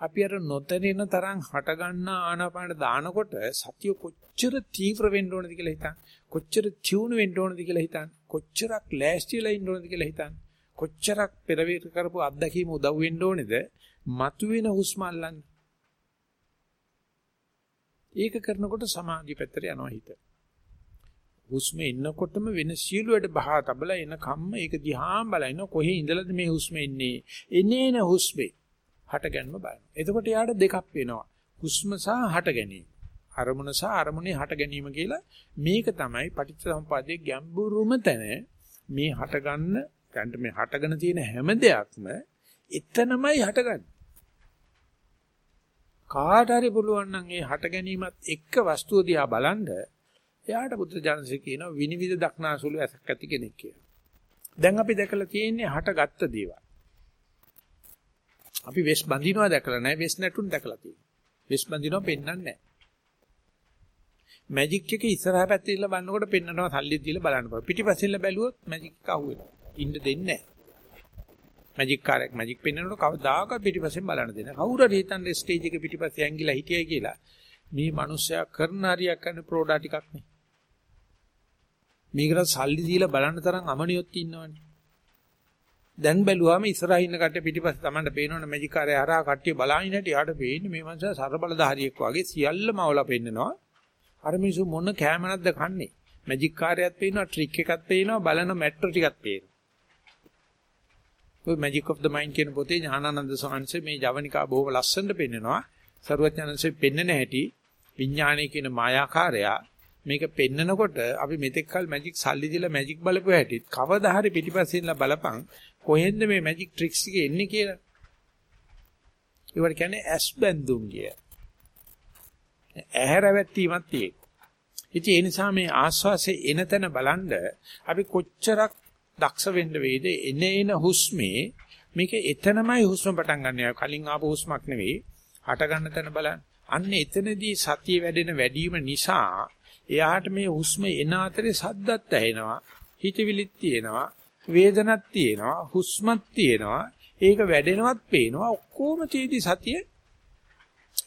අපි අර නොතරින තරම් හට ගන්න ආනාපාන දානකොට සතිය කොච්චර තීව්‍ර වෙන්න ඕනද කියලා හිතන්න. කොච්චර ටියුන් වෙන්න ඕනද කියලා හිතන්න. කොච්චරක් ලෑස්තිලා ඉන්න ඕනද කියලා හිතන්න. කොච්චරක් පෙරවිර කරපු අත්දැකීම උදව් වෙන්න ඕනේද? මතුවෙන හුස්ම අල්ලන්න. ඒක කරනකොට සමාධිය පැත්තට යනවා හිත. හුස්ම එන්නකොටම වෙන සියලු වැඩ බහා තබලා එන කම්ම ඒක දිහාම බලන කොහේ ඉඳලාද මේ හුස්ම එන්නේ? එනේන හුස්මේ හට ගැනීම බලන්න. එතකොට යාට දෙකක් වෙනවා. හුස්ම සහ හට ගැනීම. අරමුණ සහ අරමුණේ හට ගැනීම කියලා මේක තමයි පටිච්චසමුපාදයේ ගැඹුරුම තැන. මේ හට ගන්න, දැන් මේ හටගෙන තියෙන හැම දෙයක්ම එතනමයි හටගන්නේ. කාට හරි පුළුවන් නම් ඒ හට ගැනීමත් එක්ක වස්තුව දිහා බලන්න එයාට බුද්ධ ජානසී කියනවා විනිවිද දක්නාසුළු ඇසක් ඇති කෙනෙක් කියලා. දැන් අපි දැකලා තියෙන්නේ හටගත්ත දේවල්. අපි වෙස් බඳිනවා දැකලා නැහැ වෙස් නැටුම් දැකලා තියෙනවා. වෙස් බඳිනවා පෙන්වන්නේ නැහැ. මැජික් එක ඉස්සරහා පැත්තේ ඉල්ල බලනකොට පෙන්වනවා සල්ලි දීලා බලන්න බෑ. පිටිපස්සෙන් බැලුවොත් මැජික් එක අහුවෙනවා. ඉන්න දෙන්නේ නැහැ. මැජික් කාර්යයක් මැජික් පෙන්වනකොට කවදාකවත් පිටිපස්සෙන් බලන්න දෙන්නේ. කවුරු හරි හිතන්නේ ස්ටේජ් එක පිටිපස්සේ ඇංගිලා හිටියයි කියලා. මේ මිනිස්සයා කරන හරියක් කරන ප්‍රෝඩා ටිකක් නේ. මේකට සල්ලි දීලා බලන්න තරම් අමනියොත් ඉන්නවනේ. දැන් බැලුවාම ඉස්සරහා ඉන්න කට්ටිය පිටිපස්සේ Tamanට පේනවනේ මැජික් කාර්යය හරහා කට්ටිය බලන ඉන්නට යාට පේන්නේ මේ මනුස්සයා සරබලධාරියෙක් වගේ සියල්ලම අවලා පෙන්නනවා. අර මිනිස්සු මොන කැමනක්ද කන්නේ? මැජික් කාර්යයත් පේනවා, ට්‍රික් එකත් පේනවා, බලන මැට්‍රෝ ටිකත් පේනවා. ඔය මැජික් ඔෆ් ද මයින්ඩ් කියන පොතේ ඥානানন্দ සෝන්සේ මේ ජවනිකා බොහොම ලස්සනට පෙන්නනවා. සරුවඥාන්සේ පෙන්නන හැටි විඥානය කියන මායාකාරයා මේක පෙන්නකොට අපි මෙතෙක් කල මැජික් සල්ලි දීලා මැජික් බලපුව හැටිත් කවදා හරි පිටිපස්සෙන්ලා බලපන් කොහෙන්ද මේ මැජික් ට්‍රික්ස් ටික එන්නේ කියලා. ඒවට කියන්නේ ඇස් බැඳුම් කිය. ඇහැර වැටීමක් තියෙන. ඉතින් ඒ නිසා මේ ආස්වාසේ එන තැන බලන්ද අපි කොච්චරක් දක්ෂ වෙන්න වේද එන එන හුස්මේ මේක එතනමයි හුස්ම පටන් ගන්න. කලින් ආපු හුස්මක් නෙවෙයි. හට ගන්න තැන බලන්න. අන්න එතනදී සතිය වැඩෙන වැඩිම නිසා එයාට මේ හුස්ම එන අතරේ සද්දත් ඇහෙනවා හිතවිලිත් තියෙනවා වේදනක් තියෙනවා හුස්මත් තියෙනවා. ඒක වැඩෙනවත් පේනවා. ඔක්කොම තීදි සතිය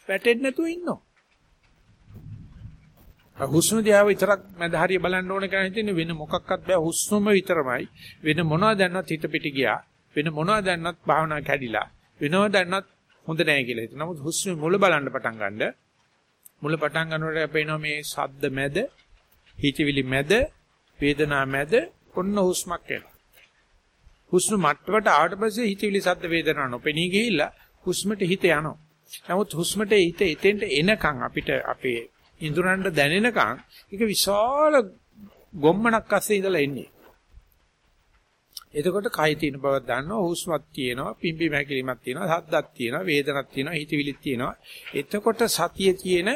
වැටෙන්නේ නැතුව ඉන්නවා. හුස්ම දිහා විතරක් මැද හරිය බලන්න ඕන කියලා හිතන්නේ වෙන මොකක්වත් බෑ. හුස්මම විතරමයි. වෙන මොනවද දැන්නත් හිත පිට ගියා. වෙන මොනවද දැන්නත් භාවනා කැඩිලා. වෙනවද දැන්නත් හොඳ නැහැ කියලා හිතන නමුත් හුස්මේ මුල බලන්න පටන් ගන්නද මුල පටන් ගන්නකොට පේනවා මේ ශබ්ද මැද, හිතවිලි මැද, වේදනා මැද ඔන්න හුස්මක් එනවා. හුස්ම මට්ටමට ආවට පස්සේ හිතවිලි ශබ්ද වේදනා නොපෙනී ගිහිල්ලා හුස්මට හිත යනවා. නමුත් හුස්මට හිත එතෙන්ට එනකන් අපිට අපේ ඉඳුරන්ට දැනෙනකන් ඒක විශාල ගොම්මනක් අස්සේ ඉඳලා එන්නේ. එතකොට කය තියෙන බව දන්නවා හුස්මක් තියෙනවා පිම්බි මහැකිලිමක් තියෙනවා සද්දක් තියෙනවා වේදනක් තියෙනවා හිතවිලිත් තියෙනවා එතකොට සතිය තියෙන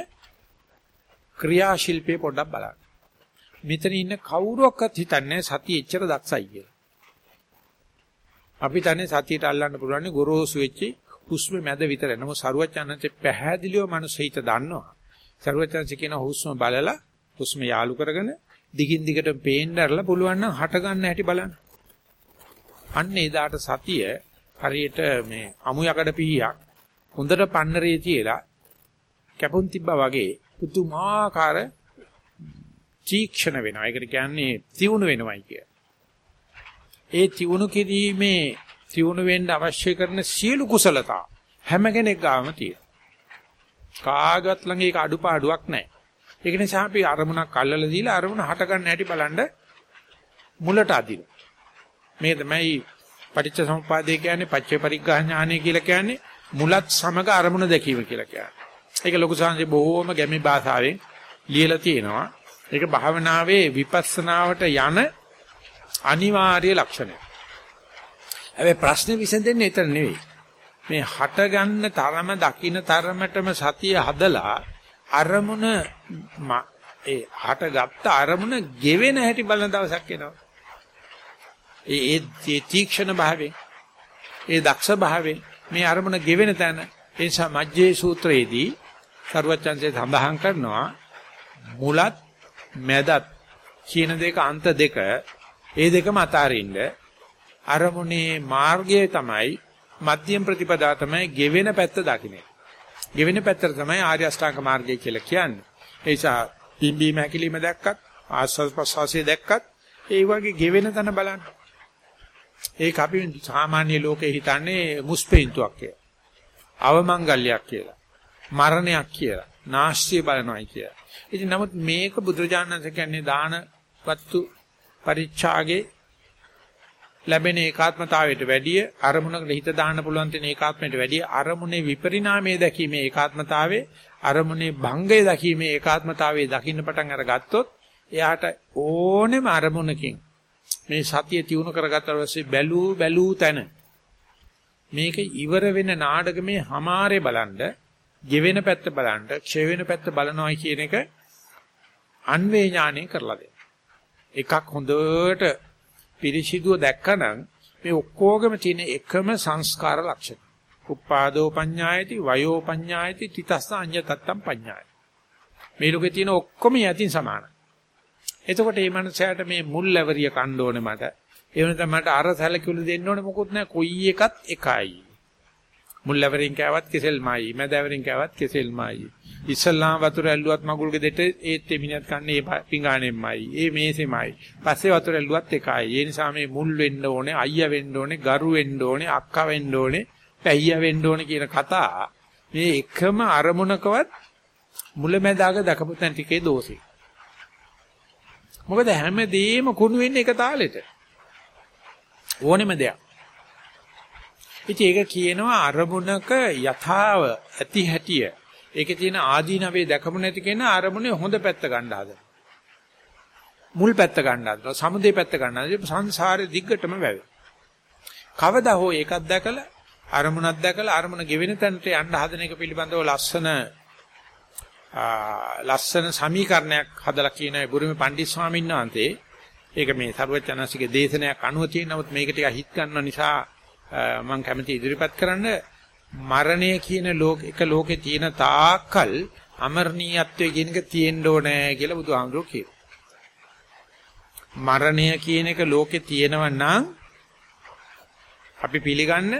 ක්‍රියාශීල්පේ පොඩ්ඩක් බලන්න. මෙතන ඉන්න කවුරුවක්වත් හිතන්නේ සතිය එච්චර දක්ෂයි කියලා. අපි තනේ සතියට අල්ලන්න පුළුවන් ගොරෝසු වෙච්චි හුස්ම මැද විතර. නමුත් සරුවචනන්සේ පැහැදිලිව මනුස්ස හිත දන්නවා. සරුවචනන්සේ කියන හුස්ම බලලා හුස්ම යාලු කරගෙන දිගින් දිගට පේන්න ඇරලා පුළුවන් නම් හට ගන්න හැටි බලන්න. අන්න එදාට සතිය හරියට මේ අමු යකඩ පීයක් හොඳට පන්නරේ තියලා කැපුම් තිබ්බා වගේ පුදුමාකාර තීක්ෂණ වෙනවා. ඒකට කියන්නේ තියුණු වෙනවයි කිය. ඒ තියුණු කිරීමේ තියුණු වෙන්න අවශ්‍ය කරන සියලු කුසලතා හැම කෙනෙක් ගාම තියෙනවා. කාගවත් ළඟ ඒක අඩුපාඩුවක් නැහැ. ඒක නිසා අපි අරමුණක් අල්ලලා දීලා අරමුණ හට ගන්න හැටි බලන්න මුලට අදින. මේ තමයි පටිච්ච සමුප්පාදේ කියන්නේ පච්චේ පරිග්‍රහ ඥානය කියලා කියන්නේ මුලත් සමග අරමුණ දැකීම කියලා කියන්නේ. ඒක ලොකු සංහසේ බොහෝම ගැමි භාෂාවෙන් ලියලා තියෙනවා. ඒක භාවනාවේ විපස්සනාවට යන අනිවාර්ය ලක්ෂණය. හැබැයි ප්‍රශ්නේ විසඳෙන්නේ එතන නෙවෙයි. මේ හට ගන්න තරම දකින්න තරමටම සතිය හදලා අරමුණ ඒ හටගත්ත අරමුණ ගෙවෙන හැටි බලන දවසක් එනවා. ඒ ඒ තීක්ෂණ භාවයෙන් ඒ දක්ෂ භාවයෙන් මේ අරමුණ ගෙවෙන තැන ඒ නිසා මජ්ජේ සූත්‍රයේදී සරුවච්චන්සේ සඳහන් කරනවා මුලත් මැදත් කියන දෙක අන්ත දෙක ඒ දෙකම අතාරින්න අරමුණේ මාර්ගය තමයි මධ්‍යම ප්‍රතිපදා තමයි ගෙවෙන පැත්ත දකින්නේ. ගෙවෙන පැත්තට තමයි ආර්ය අෂ්ටාංග මාර්ගය කියලා කියන්නේ. ඒ නිසා පිම්බීම හැකිලිම දැක්කත් ආස්වාද ප්‍රසවාසය දැක්කත් ඒ වගේ ගෙවෙන තැන බලන්න. ඒක අපි සාමාන්‍ය ලෝකේ හිතන්නේ මුස්පෙන්තුවක් කියලා. අවමංගල්‍යයක් කියලා. මරණයක් කියලා. නාස්තිය බලනවායි කියලා. ඉතින් නමුත් මේක බුදුරජාණන් කියන්නේ දාන වත්තු පරිච්ඡාගේ ලැබෙන ඒකාත්මතාවයට වැඩිය අරමුණකට හිත දාන්න පුළුවන් තියෙන ඒකාත්මයට වැඩිය අරමුණේ විපරිණාමයේ දැකීමේ ඒකාත්මතාවයේ අරමුණේ භංගය දැකීමේ ඒකාත්මතාවයේ දකින්න පටන් අරගත්තොත් එයාට ඕනෙම අරමුණකින් මේ සතිය තියුණු කරගත්තා පස්සේ බැලූ බැලූ තැන මේක ඉවර වෙන නාටකමේ හමාරේ බලන්න, ගෙවෙන පැත්ත බලන්න, ක්ෂය වෙන පැත්ත බලනවායි කියන එක අන්වේ ඥාණය කරලා දෙන්න. එකක් හොඳට පිරිසිදුව දැක්කනම් මේ ඔක්කොගම තියෙන එකම සංස්කාර ලක්ෂණ. උපාදෝ පඤ්ඤායති වයෝ පඤ්ඤායති තිතස්ස අඤ්ඤතත්තම් පඤ්ඤායති. මේ ලෝකේ තියෙන ඔක්කොම යතින් සමානයි. එතකොට මේ මනසට මේ මුල් ලැබරිය කන්න ඕනේ මට. ඒ වෙනත මට අර සැලකිලි දෙන්න ඕනේ මොකුත් නැහැ. කොයි එකත් එකයි. මුල් ලැබරින් කෑවත් කෙසෙල්මයි. මැද ලැබරින් කෑවත් කෙසෙල්මයි. ඉස්සල්ලාම වතුර ඇල්ලුවත් මගුල්ගේ දෙට ඒත් එමිනියත් කන්නේ ඒ පිඟානෙම්මයි. ඒ මේසෙමයි. පස්සේ වතුර ඇල්ලුවත් එකයි. ඒ නිසා මේ මුල් වෙන්න ඕනේ, අයියා වෙන්න ඕනේ, ගරු වෙන්න ඕනේ, අක්කා වෙන්න ඕනේ, පැහියා වෙන්න ඕනේ කියන කතා මේ එකම අරමුණකවත් මුලැමැදාග දකපු තැන් ටිකේ දෝෂේ. මොකද හැමදේම කුණු වෙන්නේ එක තාලෙට. ඕනෙම දෙයක්. ඉතින් ඒක කියනවා අරමුණක යථාව ඇති හැටිය. ඒකේ තියෙන ආදීනවේ දැකමු නැති කෙනා අරමුණේ හොඳ පැත්ත ගන්න හදනවා. මුල් පැත්ත ගන්න හදනවා. සමුදේ පැත්ත ගන්න හදනවා. සංසාරේ දිග්ගටම වැවේ. කවදා හෝ ඒකක් දැකලා අරමුණක් දැකලා අරමුණ ගෙවෙන තැනට යන්න හදන එක පිළිබඳව ලස්සන ලස්සන සමීකරණයක් හදලා කියන බුරුමේ පණ්ඩිත් ස්වාමීන් වහන්සේ ඒක මේ සරුවචනසිකේ දේශනයක් අනුව තියෙන නමුත් මේක ටික හිත් ගන්න නිසා මම කැමති ඉදිරිපත් කරන්න මරණය කියන ලෝක එක ලෝකේ තියෙන තාක්කල් අමරණීයත්වයේ කියන එක තියෙන්න ඕනේ කියලා බුදුහාමුදුරුවෝ කියනවා. මරණය කියන එක ලෝකේ තියෙනවා නම් අපි පිළිගන්න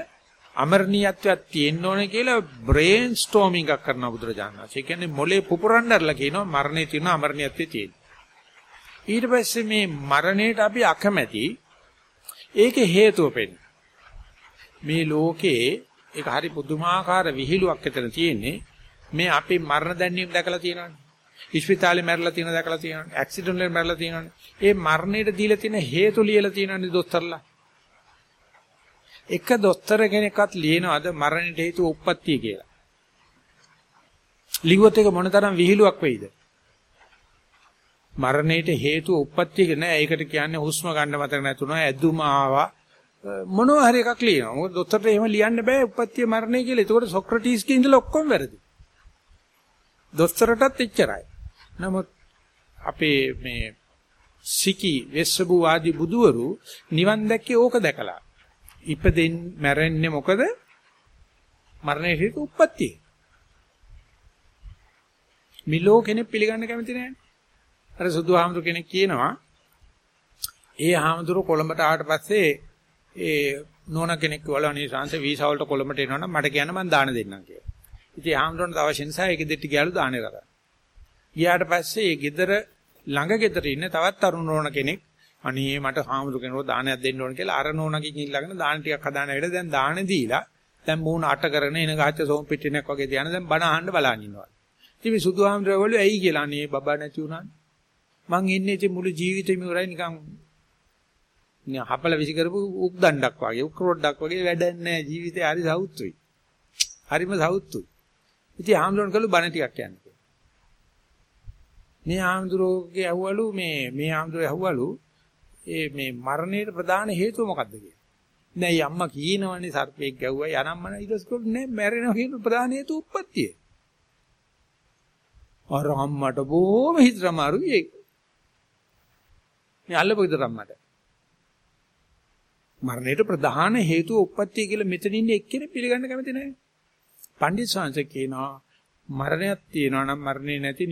අමරණීයත්වයක් තියෙන්න ඕනේ කියලා බ්‍රේන් ස්ටෝමින් එකක් කරනවා බුදුරජාණන් වහන්සේ. ඒ කියන්නේ මොලේ පුපුරන්නර්ලා කියනවා මරණේ තියෙන අමරණීයත්වයේ තියෙන. ඊට පස්සේ මේ මරණයට අපි අකමැති ඒකේ හේතුව පෙන්නේ. මේ ලෝකේ ඒක හරි පුදුමාකාර විහිළුවක් එතන තියෙන්නේ. මේ අපි මරණ දැන්වීම දැකලා තියෙනවානේ. ඉස්පිතාලේ මැරලා තියෙන දැකලා තියෙනවානේ. ඇක්සිඩන්ට් වලින් මැරලා තියෙනවානේ. ඒ මරණයට දීලා තියෙන හේතු ලියලා තියෙනවානේ දොස්තරලා. එක දොස්තර කෙනෙක්වත් ලියනවාද මරණයට හේතුව උප්පත්තිය කියලා. ලිව්වොත් ඒක මොනතරම් විහිළුවක් වෙයිද? මරණයට හේතුව උප්පත්තියක නෑ. ඒකට කියන්නේ හුස්ම ගන්න මතක නැතුණා, ඇදුම ආවා. මොනවා හරි එකක් ලියනවා. මොකද දොස්තරට එහෙම ලියන්න බෑ උප්පත්තිය මරණය කියලා. ඒකෝට සොක්‍රටිස්ගේ ඉඳලා ඔක්කොම වැරදි. දොස්තරටත් එච්චරයි. නමුත් අපේ මේ සිකි වෙස්සබු ආදී බුදවරු නිවන් දැක්කේ ඕක දැකලා. ඉපදෙන් මැරෙන්නේ මොකද? මරණය හේතු උප්පත්තිය. මිලෝ කෙනෙක් පිළිගන්න කැමති නැහැ. අර සුදුහාමුදුර කෙනෙක් කියනවා ඒ හාමුදුර කොළඹට ආවට පස්සේ ඒ නෝන කෙනෙක් කිව්වලු අනේ සංස වීසා වලට කොළඹට එනවනම් මට කියන්න මම දාන දෙන්නම් කියලා. ඉතින් හාමුදුරන්ට අවශ්‍ය නිසා ඒක දෙට්ටි ගියාලු දානේ කරා. ගියාට පස්සේ ඒ ගෙදර ළඟ ගෙදර ඉන්න තවත් තරුණ නෝන කෙනෙක් අනේ මට හාමුදුර කෙනෙකුට දානයක් දෙන්න ඕන කියලා අර නෝනකින් ඉල්ලගෙන දාන ටිකක් හදාන ඇවිල්ලා දැන් දාන දීලා දැන් මූණ අට කරගෙන එන ගහච්ච සෝම් පිටිනක් වගේ තියන දැන් බණ අහන්න බලන් ඉන්නවා. ඉතින් මේ සුදු හාමුදුරුවෝ ඇයි කියලා අනේ බබා නැති වුණානේ. මං ඉන්නේ ඉතින් මුළු ජීවිතේම ඉවරයි නිකන් නිකන් හපල විසි කරපු උක් දණ්ඩක් වගේ උක් රොඩක් වගේ වැඩක් නැහැ ජීවිතේ හරි සෞතුයි. හරිම සෞතුයි. ඉතින් හාමුදුරන් කළු බණ ටිකක් කියන්නේ. මේ හාමුදුරුවෝගේ ඇහුවලු මේ මේ හාමුදුරුවෝ ඇහුවලු ඒ මේ මරණයට ප්‍රධාන හේතුව මොකක්ද කියලා. නෑ අම්මා කියනවනේ සර්පෙක් ගැව්වා යනම්මන ඊටස්කොල් නෑ මැරෙනවා කියන ප්‍රධාන හේතු උප්පත්තිය. අර අම්මට බොහොම හිතරමාරුයි ඒක. මේ අල්ලපු විතර අම්මට. මරණයට ප්‍රධාන හේතුව උප්පත්තිය කියලා මෙතන ඉන්නේ එක්කෙනෙක් පිළිගන්න කැමති නැහැ. පණ්ඩිත ස්වාමීන් කියනවා මරණයක් තියෙනවා නම් මරණේ නැති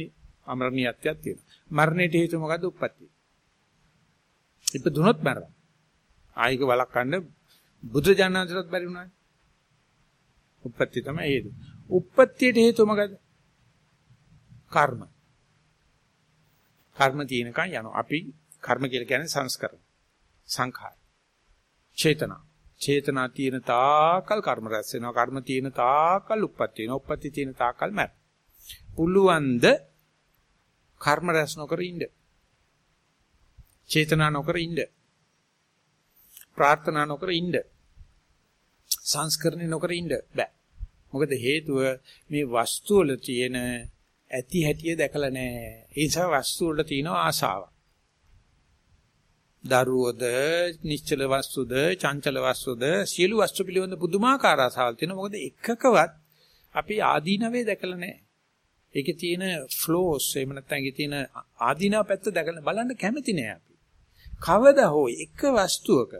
අමරණීයත්වයක් තියෙනවා. මරණයට හේතුව මොකද්ද උප්පත්තිය. ඉපදුනොත් මරනවා. ආයික වළක්වන්න බුදු ජානනාතරත් බැරි වුණා. උප්පත්තිය තමයි හේතුව. උප්පත්තියට හේතුව මොකද්ද? කර්ම. කර්ම තියෙනකන් යනවා. අපි කර්ම කියලා කියන්නේ සංස්කරණ. සංඛාර. චේතනා. චේතනා තියෙන තාකල් කර්ම රැස් වෙනවා. කර්ම තියෙන තාකල් උප්පත්ති වෙනවා. උප්පත්ති තියෙන තාකල් මැර. පුළුවන්ද කර්ම රැස් නොකර ඉන්න. චේතනා නොකර ඉන්න. ප්‍රාර්ථනා නොකර ඉන්න. සංස්කරණය නොකර ඉන්න බෑ. මොකද හේතුව මේ වස්තු වල තියෙන ඇති හැටිය දැකලා නැහැ. ඒ නිසා වස්තු වල තියෙන ආසාව. දරුවෝද, නිශ්චල වස්තුද, චංචල වස්තුද, සියලු වස්තු පිළිබඳ පුදුමාකාර ආසාවල් තියෙනවා. මොකද එකකවත් අපි ආදීනවේ දැකලා නැහැ. ඒකේ තියෙන ෆ්ලෝස් එහෙම නැත්නම් ඒකේ තියෙන ආදීනව පැත්ත දැකලා බලන්න කැමති නෑ අපි. කවදා හෝ එක වස්තුවක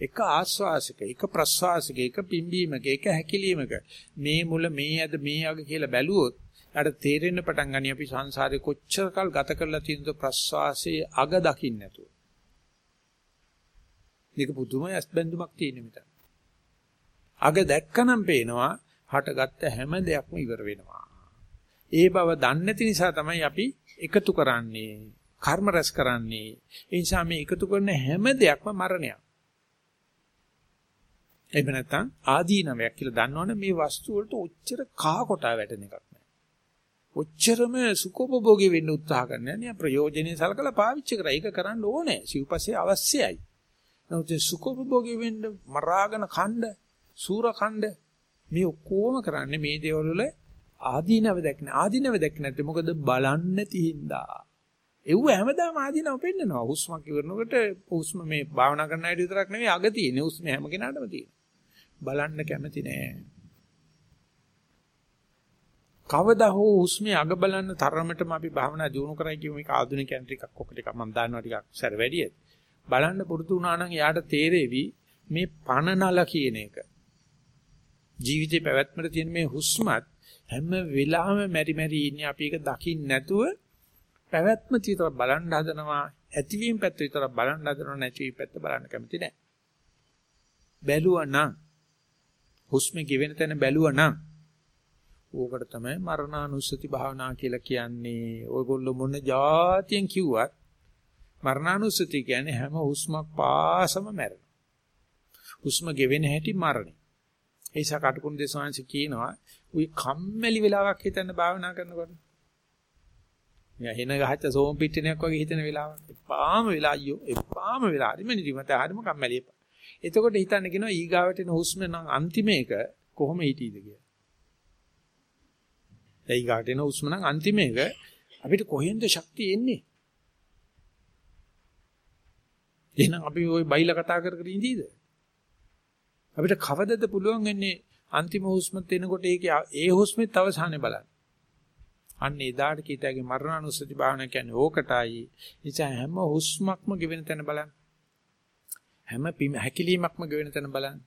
එක ආස්වාසක එක ප්‍රස්වාසක එක පිම්බීමක එක හැකිලීමක මේ මුල මේ ඇද මේ අග කියලා බැලුවොත් ඊට තේරෙන්න පටන් ගනි අපි සංසාරේ කොච්චරකල් ගත කරලා තියෙනද ප්‍රස්වාසයේ අග දකින්න නැතුව. මේක පුදුම ඇස්බැඳුමක් තියෙන මෙතන. අග දැක්කනම් පේනවා හටගත්ත හැම දෙයක්ම ඉවර වෙනවා. ඒ බව දන්නේ නැති නිසා තමයි අපි එකතු කරන්නේ, කර්ම රැස් කරන්නේ. ඒ නිසා මේ එකතු කරන හැම දෙයක්ම මරණයක්. එහෙම නැත්නම් ආදීනවයක් කියලා දන්නවනේ මේ වස්තු වලට ඔච්චර කහ කොටා වැටෙන එකක් නෑ. ඔච්චරම සුඛෝපභෝගී වෙන්න උත්සාහ කරන්නේ නෑ ප්‍රයෝජනෙයි සලකලා පාවිච්චි කරා. ඒක කරන්න ඕනේ. සිව්පස්සේ අවශ්‍යයි. නමුත් සුඛෝපභෝගී වෙන්න මරාගෙන කණ්ඩ, සූර කණ්ඩ මේ ඔක්කොම කරන්නේ මේ දේවල් වල ආදීනව දැක්න ආදීනව දැක්ක නැත්නම් මොකද බලන්නේ නැති හින්දා එව්ව හැමදාම ආදීනව පෙන්නනවා. හුස්මක් ඉවරනකොට හුස්ම මේ භාවනා කරන අය විතරක් නෙවෙයි අග තියෙන හුස්ම හැම කෙනාටම තියෙන බලන්න කැමති නෑ. කවදා හෝ හුස්මේ අග බලන්න තරමටම අපි භාවනා දියුණු කරයි කියමු මේක ආධුනිකයන් ටිකක් ඔක ටිකක් මම දන්නවා ටිකක් සැර වැඩි බලන්න පුරුදු වුණා නම් යාට තේරෙවි මේ පණනල කියන එක. ජීවිතේ පැවැත්මට තියෙන මේ හුස්මත් හැම වෙලාවෙම මෙරි මෙරි ඉන්නේ. අපි ඒක දකින්න නැතුව පැවැත්ම විතර බලන් හදනවා. ඇතිවීම පැත්ත විතර බලන් හදනවා. නැතිවීම පැත්ත බලන්න කැමති නැහැ. බැලුවා නම් හුස්ම ගෙවෙන තැන බැලුවා නම් ඕකට තමයි මරණානුස්සති භාවනා කියලා කියන්නේ. ඔයගොල්ලෝ මොන જાතියෙන් කිව්වත් මරණානුස්සති කියන්නේ හැම හුස්මක් පාසම මැරෙන. හුස්ම ගෙවෙන හැටි මරණය. ඒසක කටුකුරු දේශාංශ කියනවා උයි කම්මැලි වෙලාවක් හිතන්න භාවනා කරනකොට. මෙයා හෙන ගහච්ච සෝම් පිටිනයක් වගේ හිතන වෙලාවක්. එපාම වෙලා අයියෝ එපාම වෙලා හරිම නිදිමත හරිම කම්මැලි එපා. එතකොට හිතන්න කියනවා ඊගාවට එන හුස්ම නම් අන්තිම එක කොහොම හිටීද කියලා. ඊගාට එන හුස්ම නම් අන්තිම එක අපිට කොහෙන්ද ශක්තිය එන්නේ? එහෙනම් අපි ওই බයිලා කතා කර කර ඉඳීද? අපිට කවදද පුළුවන් වෙන්නේ අන්තිම හුස්මත් එනකොට ඒකේ ඒ හුස්මෙත් අවසානේ බලන්න. අන්න එදාට කීතගේ මරණානුස්සති භාවනා කියන්නේ ඕකටයි. නිසා හැම හුස්මක්ම ගෙවෙන තැන බලන්න. හැම හැකිලීමක්ම ගෙවෙන තැන බලන්න.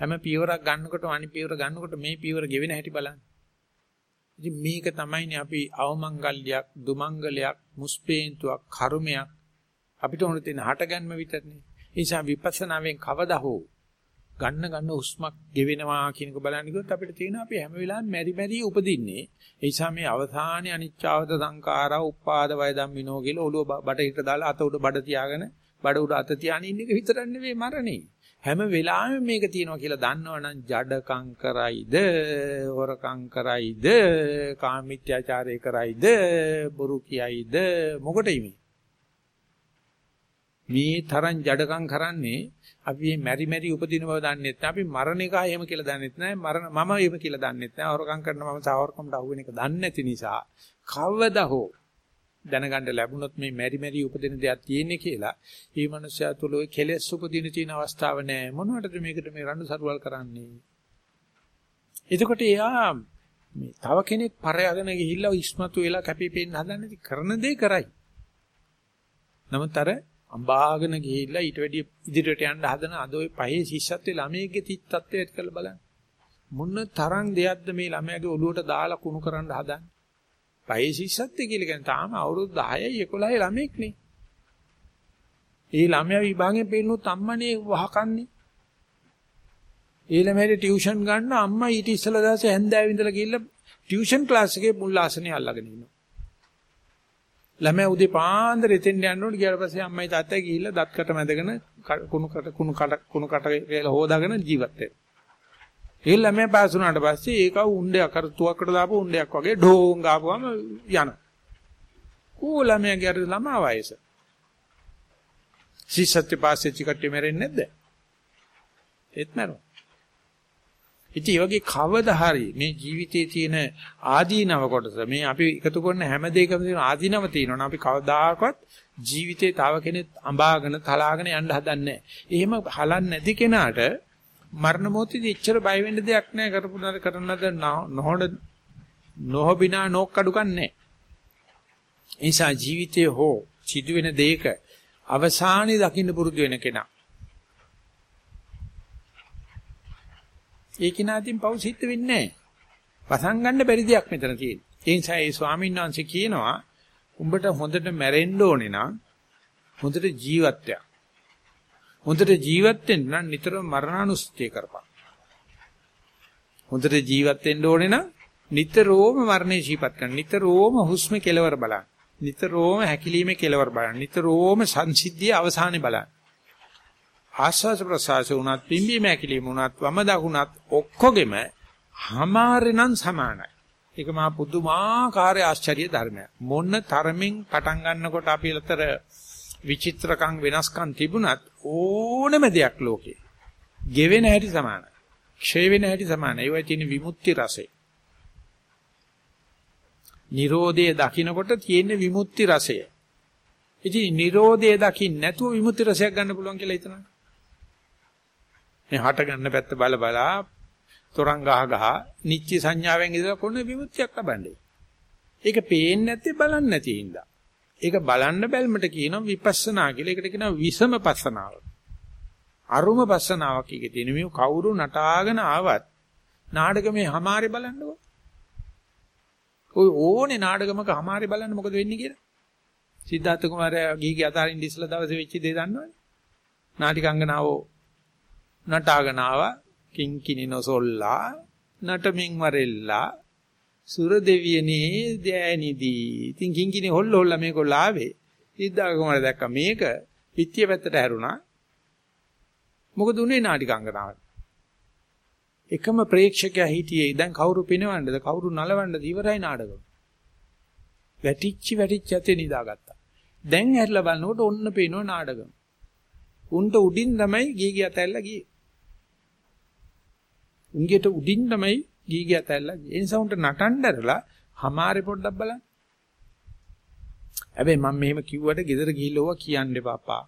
හැම පියවරක් ගන්නකොට අනිත් පියවර ගන්නකොට මේ පියවර ගෙවෙන හැටි බලන්න. ඉතින් මේක තමයිනේ අපි අවමංගල්‍යයක්, දුමංගලයක්, මුස්පේන්තුවක්, කර්මයක් අපිට උන තියෙන හටගන්ම විතරනේ. ඒ නිසා විපස්සනාවෙන් කවදා හෝ ගන්න ගන්න හුස්මක් ගෙවෙනවා කියනක බලන්න ගියොත් අපිට තියෙනවා අපි හැම වෙලාවෙම මෙරි මෙරි උපදින්නේ. ඒ නිසා මේ අවසානයේ අනිච්චවද සංඛාරා උපාද වය ධම්මිනෝ කියලා ඔළුව බඩට දාලා අත උඩ බඩ තියාගෙන බඩ උඩ අත තියාගෙන ඉන්න එක විතරක් නෙවෙයි මරණේ. හැම වෙලාවෙම මේක තියෙනවා කියලා දන්නවනම් ජඩකම් කරයිද, හොරකම් කරයිද, කාමීත්‍යාචාරය කරයිද, බොරු කියයිද? මොකටයි මේ? මේ තරම් ජඩකම් කරන්නේ අපි මේ මෙරි මෙරි උපදින බව දන්නේ නැත්නම් අපි මරණ එක එහෙම කියලා දන්නේ නැහැ මරණ මම එහෙම කියලා දන්නේ නැහැ හොරකම් කරන මම සාවරකමට අහු වෙන එක දන්නේ නැති නිසා කවදා හෝ දැනගන්න ලැබුණොත් මේ මෙරි මෙරි උපදින දෙයක් තියෙන්නේ කියලා. මේ මනුස්සයා තුල ඔය කෙලෙස් උපදින තියෙන අවස්ථාව නෑ. මොනවටද මේකට මේ රණ්ඩු සරුවල් කරන්නේ? එතකොට එයා මේ තව කෙනෙක් පරයාගෙන ගිහිල්ලා ඉස්මතු වෙලා කැපිපෙන්න හදන්නේ. කරන දේ කරයි. නමුත් අර අඹාගෙන ගිහිල්ලා ඊට වැඩිය ඉදිරියට යන්න හදන අද ඔය පහේ ශිෂ්‍යත්වයේ ළමයේගේ තිත් තත්ත්වයට කරලා බලන්න. මොන තරම් දෙයක්ද මේ ළමයාගේ ඔළුවට දාලා කුණු කරන්න හදන්නේ? පහේ ශිෂ්‍යත්වය කියලා කියන්නේ තාම අවුරුදු 10යි 11යි ළමෙක් නේ. ඒ ළමයා විභාගයෙන් පෙන්නොත් අම්මනේ වහකන්නේ. ඒ ළමයාට ටියුෂන් ගන්න අම්මා ඊට ඉස්සෙල්ලා දවසේ හැන්දෑවෙ ඉඳලා ගිහිල්ලා ටියුෂන් ක්ලාස් එකේ මුල් ආසනේ අල්ලගෙන ඉන්නවා. ළමයා උදේ පාන්දර එතෙන් යන්න ඕනේ ගියාට පස්සේ අම්මයි තාත්තයි ගිහිල්ලා දත් කට මැදගෙන කුණු කට කුණු කට කුණු කට කියලා හොදාගෙන ජීවත් වෙනවා. ඒ ළමයා පාස් වුණාට පස්සේ ඒක උණ්ඩයක් අර තුවක්කට දාපු උණ්ඩයක් වගේ ඩෝං ගාපුවම යන. කෝ ළමයාගේ අර ළමා වයස. සිසත්ති පාස්සේ චිකට්ටි මැරෙන්නේ නැද්ද? ඒත් මැරෙනවා. ඉතින් මේ වගේ කවදා හරි මේ ජීවිතයේ තියෙන ආදීනව කොටස මේ අපි එකතු කරන හැම දෙයකම තියෙන ආදීනව තියෙනවා. අපි කවදාකවත් ජීවිතේ තව කෙනෙක් අඹාගෙන තලාගෙන යන්න හදන්නේ නැහැ. එහෙම හලන්නේ නැති කෙනාට මරණ මොහොතේදී එච්චර බය වෙන්න දෙයක් නැහැ කරපු නර කරනද නොහොඩ නොහොබිනා නොක්කඩුකන් නැහැ. ඒ නිසා ජීවිතයේ හෝ සිදුවෙන දෙයක අවසානයේ දකින්න පුරුදු වෙන කෙනා. ඒ කිනාටින් පව් සිද්ධ වෙන්නේ නැහැ. පසන් ගන්න බැරි දෙයක් මෙතන තියෙන්නේ. ඒ නිසා ඒ ස්වාමීන් වහන්සේ කියනවා උඹට හොඳට මැරෙන්න ඕනේ නම් හොඳට ජීවත් වෙන්න. හොඳට ජීවත් වෙන්න නම් නිතරම මරණානුස්සතිය කරපන්. හොඳට ජීවත් වෙන්න ඕනේ නම් නිතරම මරණය ජීපත් කරන්න. නිතරම හුස්ම කෙලවර බලන්න. නිතරම හැකිලීමේ කෙලවර බලන්න. නිතරම සංසිද්ධිය අවසානේ බලන්න. ආස්වාද ප්‍රසආස උනත් පිම්බීම හැකිලීම උනත් වම දකුණත් ඔක්කොගෙම හමාරෙනම් සමානයි. ඒක මා පුදුමාකාර ආශ්චර්ය ධර්මයක්. මොන තරමින් පටන් ගන්නකොට අපි අතර විචිත්‍රකම් වෙනස්කම් තිබුණත් ඕනම දෙයක් ලෝකේ ගෙවෙන හැටි සමානයි. ක්ෂය වෙන හැටි සමානයි. ඒවයි තියෙන විමුක්ති රසය. Nirodhe දකින්නකොට තියෙන විමුක්ති රසය. ඉතින් Nirodhe දකින්න නැතුව විමුක්ති රසයක් ගන්න පුළුවන් කියලා හිතනවා. මේ හට ගන්න පැත්ත බල බලා තොරන් ගහ ගහ නිච්ච සංඥාවෙන් ඉඳලා කොන විමුක්තියක් ලබන්නේ. ඒක පේන්නේ නැත්තේ බලන්නේ නැති හින්දා. ඒක බලන්න බැල්මට කියනවා විපස්සනා කියලා. ඒකට කියනවා විසම පස්සනාව. අරුම පස්සනාවක් එකේ තියෙන මේ කවුරු නටාගෙන ආවත් නාටකමේ හැමාරේ බලන්නකො. ඔය ඕනේ නාටකමක හැමාරේ බලන්න මොකද වෙන්නේ කියලා. සිද්ධාර්ථ කුමාරයා ගිහිගේ අතාරින් ඉස්සලා දවසේ වෙච්ච දේ දන්නවනේ. නාටිකංගනාවෝ නටාගෙන ආවා කිංකිනි නොසොල්ලා නටමින් වරෙල්ලා සුර දෙවියනේ දෑනිදී. ඉතින් කිංකිනේ හොල්ල හොල්ල මේකොල්ල ආවේ. සිද්ධාර්ථ කුමාරයා දැක්ක මේක පිටිය පැත්තට හැරුණා. මොකද උනේ නාටිකංගනාවට? එකම ප්‍රේක්ෂකයා හිටියේ දැන් කවුරු පිනවන්නද කවුරු නලවන්නද ඉවරයි නාටකම. වැටිච්චි වැටිච්ච ඇතේ නිදාගත්තා. දැන් හැරිලා බලනකොට ඔන්න පේනවා නාටකම. උන්ට උඩින් තමයි ගී ගිය තැල්ලා ගියේ. උන්ගෙට උඩින් තමයි ගී ගිය තැල්ලා ගියේ. ඒ නිසා උන්ට නටන්නදරලා හමාරේ පොඩ්ඩක් බලන්න. හැබැයි මම මෙහෙම කිව්වට ගෙදර ගිහිල්ලා ඕවා කියන්න එපා.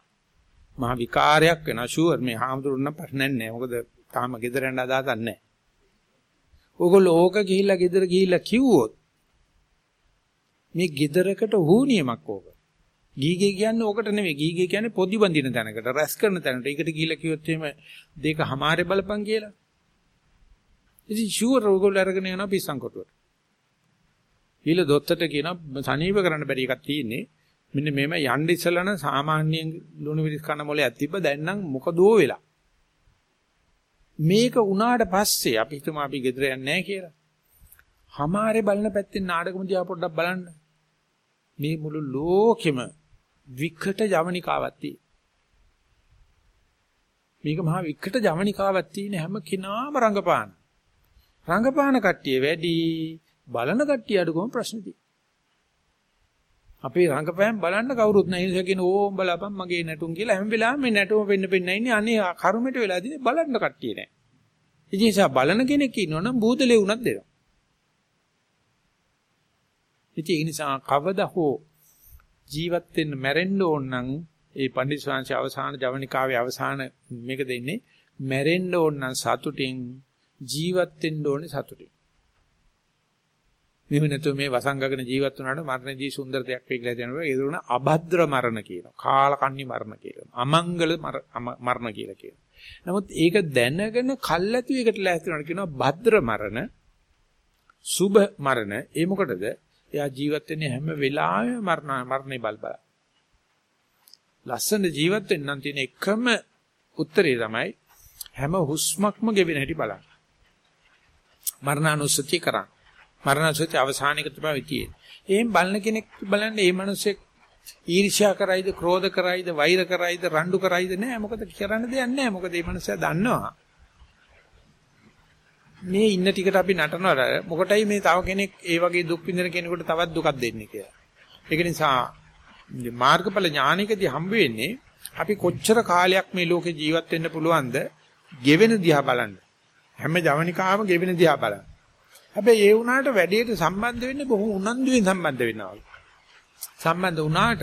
මහා විකාරයක් වෙනවා ෂුවර් මේ හාමුදුරුවෝ ප්‍රශ්නයක් නැහැ. මොකද තාම ගෙදර යන්න අදහසක් නැහැ. ඕගොල්ලෝ ඕක ගිහිල්ලා ගෙදර ගිහිල්ලා කිව්වොත් මේ ගෙදරකට හුනියමක් ඕක. ගීගේ කියන්නේ ඕකට නෙමෙයි. ගීගේ කියන්නේ පොදි බඳින තැනකට, රැස් කරන තැනකට. ඒකට ගිහිල්ලා කිව්වොත් එහෙම දෙක හමාරේ බලපන් කියලා. ඉතින් ෂුවර් ඕගොල්ලෝ අරගෙන යනවා පිස්සන් කොටුවට. ඊළ දොත්තට කියනවා සනීප කරන්න බැරි එකක් තියෙන්නේ. මෙන්න මේම යන්න ඉස්සලා නම් සාමාන්‍යයෙන් ලුණු මිරිස් කන මොලයක් තිබ්බ දැන් නම් මොකදෝ වෙලා. මේක උනාට පස්සේ අපි හිතමු අපි ගෙදර යන්නේ නැහැ කියලා. හමාරේ බලන පැත්තෙන් නාටකම දිහා පොඩ්ඩක් බලන්න. මේ මුළු ලෝකෙම විකට ජවනිකාවක් තියෙන. මේක මහා විකට ජවනිකාවක් තියෙන හැම කෙනාම රංගපාන. රංගපාන කට්ටිය වැඩි බලන කට්ටිය අඩුකම ප්‍රශ්න තියෙනවා. අපේ රංගපෑම් බලන්න කවුරුත් නැහැ. ඒ නිසා කියන ඕම් බලපන් මගේ නැටුම් කියලා හැම වෙලාවෙම මේ නැටුම වෙන්න පෙන්න ඉන්නේ. අනේ කරුමෙට වෙලා දිනේ බලන්න කට්ටිය නැහැ. ඉතින් ඒ නිසා බලන කෙනෙක් ඉන්නවනම් බූදලේ උනත් දෙනවා. ඉතින් ඒ නිසා කවදා හෝ ජීවත් වෙන්න මැරෙන්න ඕන නම් ඒ පණ්ඩිත ස්වාමීන් අවසාන ජවනිකාවේ අවසාන මේක දෙන්නේ මැරෙන්න ඕන නම් සතුටින් ජීවත් වෙන්න ඕනේ සතුටින්. මෙහෙම නැතුව මේ වසංගගන ජීවත් වුණාට මරණදී සුන්දර දෙයක් වෙයි කියලා කියනවා. ඒක උන අභද්‍ර මරණ කියනවා. කාලකන්ණි මරණ කියනවා. අමංගල මරණ කියලා කියනවා. නමුත් ඒක දැනගෙන කල්ැතු එකට ලෑස්ති වෙනවා කියනවා භද්‍ර මරණ, සුභ මරණ. ඒ මොකටද? එයා ජීවත් වෙන්නේ හැම වෙලාවෙම මරණ මරණේ බල බල. ලස්සන ජීවත් වෙන්න නම් තියෙන එකම උත්තරේ තමයි හැම හුස්මක්ම ගෙවෙන හැටි බලන්න. මරණානුස්සතිය කරන්න. මරණානුස්සතිය අවසානික තමයි තියෙන්නේ. එහෙන් බලන කෙනෙක් බලන්න මේ මිනිස්සෙක් ඊර්ෂ්‍යා කරයිද, ක්‍රෝධ කරයිද, වෛර කරයිද, රණ්ඩු කරයිද නෑ. මොකද කරන්න දෙයක් නෑ. මොකද මේ මිනිස්සයා දන්නවා. මේ ඉන්න ටිකට අපි නටනවල මොකටයි මේ තව කෙනෙක් ඒ වගේ දුක් විඳින කෙනෙකුට තවත් දුකක් දෙන්නේ කියලා. ඒක නිසා මාර්ගඵල ඥානිකදී හම්බ වෙන්නේ අපි කොච්චර කාලයක් මේ ලෝකේ ජීවත් වෙන්න පුළුවන්ද? ගෙවෙන දිහා බලන්න. හැම ජවනිකාවම ගෙවෙන දිහා බලන්න. හැබැයි ඒ වුණාට වැඩේට සම්බන්ධ වෙන්නේ බොහොම උනන්දුවෙන් සම්බන්ධ වෙනවා. සම්බන්ධ වුණාට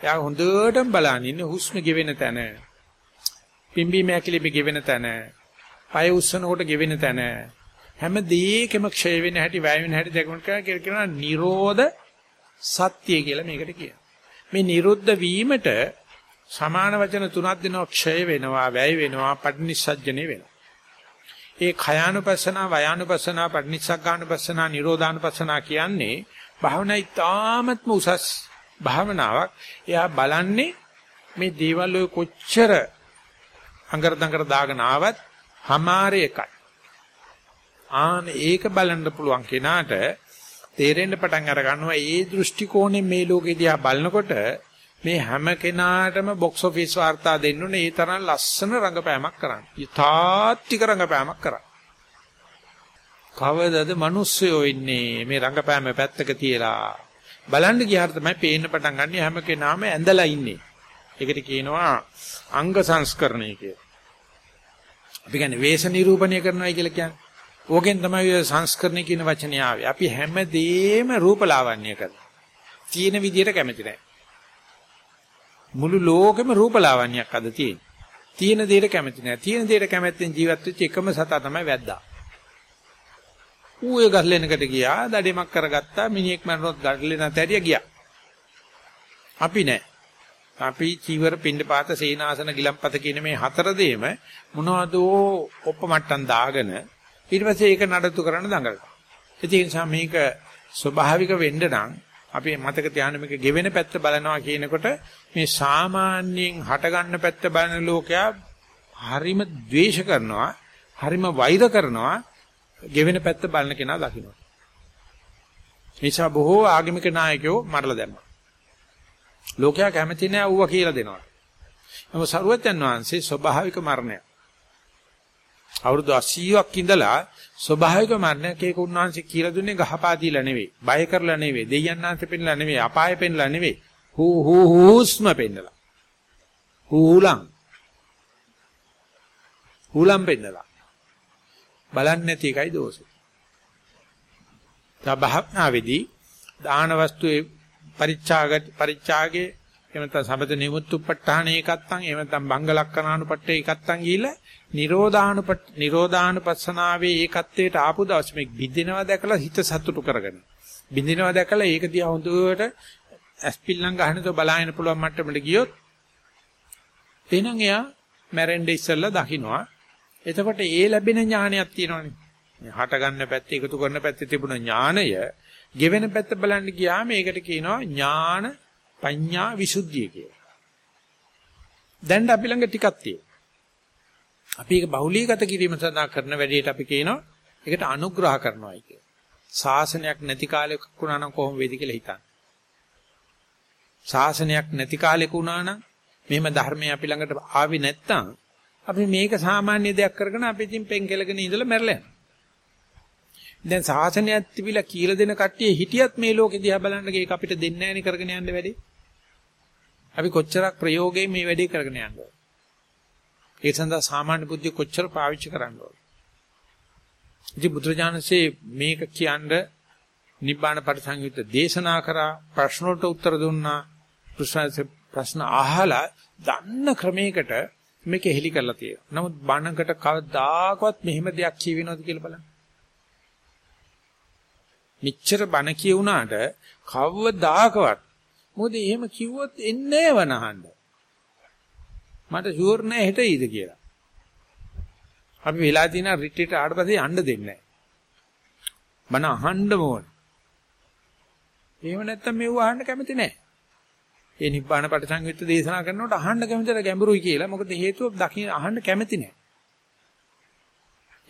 එයා හොඳටම බලන් ඉන්නේ හුස්ම ගෙවෙන තැන. පිම්බීම ඇකිලිම ගෙවෙන තැන. පය උස්සනකොට ගෙවෙන තැන. හැම දෙයකම ක්ෂය වෙන හැටි වැය වෙන හැටි දැකමට කියලා කියනවා නිරෝධ සත්‍ය කියලා මේකට කියනවා. මේ නිරුද්ධ වීමට සමාන වචන තුනක් දෙනවා ක්ෂය වෙනවා වැය වෙනවා පටිනිස්සජ්ජනේ වෙනවා. ඒ khයානුපස්සනා වයානුපස්සනා පටිනිස්සග්ගානුපස්සනා නිරෝධානුපස්සනා කියන්නේ භාවනා ඉතාමත්ම උසස් භාවනාවක්. එයා බලන්නේ මේ දේවල් ඔය කොච්චර අඟර දඟර දාගෙන ආවත් හමාරේ එකයි. ආන ඒක බලන්න පුළුවන් කෙනාට තේරෙන්න පටන් අර ගන්නවා ඒ දෘෂ්ටි කෝණයෙන් මේ ලෝකෙ දිහා බලනකොට මේ හැම කෙනාටම බොක්ස් ඔෆිස් වාර්තා දෙන්න ඕනේ ඒ තරම් ලස්සන රංගපෑමක් කරන්න. යථාත්තික රංගපෑමක් කරන්න. කවදද මිනිස්සයෝ ඉන්නේ මේ රංගපෑම පැත්තක තියලා බලන්න ගියාට තමයි පේන්න පටන් ගන්න හැම කෙනාම ඇඳලා ඉන්නේ. ඒකට කියනවා අංග සංස්කරණය කියලා. අපි කියන්නේ වේශ නිරූපණය කරනවායි කියලා කියන්නේ. ඕකෙන් තමයි සංස්කරණය කියන වචනේ ආවේ. අපි හැමදේම රූපලාවන්‍ය කරනවා. තියෙන විදියට කැමති නැහැ. මුළු ලෝකෙම රූපලාවන්‍යයක් අද තියෙන්නේ. තියෙන දෙයට කැමති නැහැ. තියෙන දෙයට කැමැත්තෙන් ජීවත් වෙච්ච එකම සතා තමයි වැද්දා. ඌ ඒ ගල්ලෙනකට ගියා, දඩේමක් කරගත්තා, මිනිහෙක් මරනොත් ගල්ලෙන තැරිය ගියා. අපි නෑ. අපි චීවර පින්නපාත සේනාසන ගිලම්පත කියන මේ හතර දෙෙම මොනවදෝ ඔප්පමට්ටම් දාගෙන ඊට පස්සේ ඒක නඩත්තු කරන්න දඟලනවා. ඒ නිසා මේක ස්වභාවික වෙන්න නම් අපි මතක තියාගන්න මේක ගෙවෙන පැත්ත බලනවා කියනකොට මේ සාමාන්‍යයෙන් හටගන්න පැත්ත බලන ලෝකයා හරිම ද්වේෂ කරනවා හරිම වෛර කරනවා ගෙවෙන පැත්ත බලන කෙනා දකින්න. නිසා බොහෝ ආගමික නායකයෝ මරලා දැම්මා. ලෝකයා කැමති නෑ ඌව කියලා දෙනවා. නමුත් සරුවත්යන් වහන්සේ ස්වභාවික මරණය. අවුරුදු 80ක් ඉඳලා ස්වභාවික මරණයක් ඒක උන්වහන්සේ කියලා දුන්නේ ගහපා දීලා නෙවෙයි, බය කරලා නෙවෙයි, දෙයයන්ාන්ත පෙන්නලා නෙවෙයි, අපාය පෙන්නලා නෙවෙයි. හූ හූ හූස්ම පෙන්නලා. හූලම්. හූලම් පෙන්නලා. බලන්නේ නැති එකයි දෝෂේ. තබහක්නාවේදී දාන වස්තුවේ පරිච්ඡාග පරිච්ඡාගේ එහෙම නැත්නම් සබද නිමුත්තුප්පඨාන ඒකත්තන් එහෙම නැත්නම් බංගලක්කනානුපට්ඨේ ඒකත්තන් ගිහිල්ලා නිරෝධානුපත් නිරෝධානුපස්සනාවේ ඒකත්වයට ආපු දවස් මේ බින්දිනවා දැකලා හිත සතුටු කරගන්න. බින්දිනවා දැකලා ඒක දිහා හොඳට ඇස්පිල්ලම් ගහනතෝ බලාගෙන පුළුවන් මට්ටමට ගියොත් එහෙනම් එයා මැරෙන්න ඉස්සෙල්ලා දකින්නවා. එතකොට ඒ ලැබෙන ඥානයක් තියෙනවනේ. මේ හට ගන්න පැත්ත එකතු කරන පැත්තේ තිබුණ ඥානය ගෙවෙන පැත්ත බලන්න ගියාම ඒකට කියනවා ඥාන පඤ්ඤා විසුද්ධිය කියලා. දැන් අපි ළඟ ටිකක් තියෙනවා. අපි ඒක බහුලීගත කිරීම සඳහා කරන වැඩේට අපි කියනවා ඒකට අනුග්‍රහ කරනවායි කියලා. ශාසනයක් නැති කාලෙක වුණා නම් කොහොම වේද කියලා හිතන්න. ශාසනයක් නැති කාලෙක වුණා නම් මෙහෙම ධර්මය අපි ළඟට ආවේ නැත්තම් අපි මේක සාමාන්‍ය දෙයක් කරගෙන අපි ඉතින් පෙන් කෙලගෙන ඉඳලා මැරලා යනවා. දැන් ශාසනයක් තිබිලා කියලා දෙන කට්ටිය හිටියත් මේ ලෝකෙ දිහා බලන්න ඒක අපිට දෙන්නේ නැහෙනි කරගෙන යන්න වැඩේ. අපි කොච්චරක් ප්‍රයෝගයෙන් මේ වැඩේ කරගෙන යනවා. ඒ සඳහා සාමාන්‍ය බුද්ධිය කොච්චර පාවිච්චි කරන්න ඕන. ඉතින් බුදුරජාණන්සේ මේක කියන්න නිබ්බාන පරිසංයුත්ත දේශනා කරා ප්‍රශ්න වලට උත්තර දුන්නා ප්‍රශ්න අහලා දන්න ක්‍රමයකට මේක හෙලි කරලා තියෙනවා. නමුත් බණකට කවදාකවත් මෙහෙම දෙයක් කියවෙනවද කියලා බලන්න. මෙච්චර බණ කියුණාට කවදාකවත් මොකද එහෙම කිව්වොත් එන්නේ වනහන්න. මට ෂුවර් නෑ හෙට ඊද කියලා. අපි වෙලා තියෙන රිට්‍රීට් ආවට පස්සේ යන්න දෙන්නේ නෑ. බණ අහන්න ඕන. එහෙම නැත්තම් මෙව අහන්න කැමති නෑ. ඒ නිබ්බාන පටිසංයුත්ත දේශනා කරනකොට අහන්න කැමතිද ගැඹුරුයි කියලා. මොකද හේතුව දකින්න අහන්න කැමති නෑ.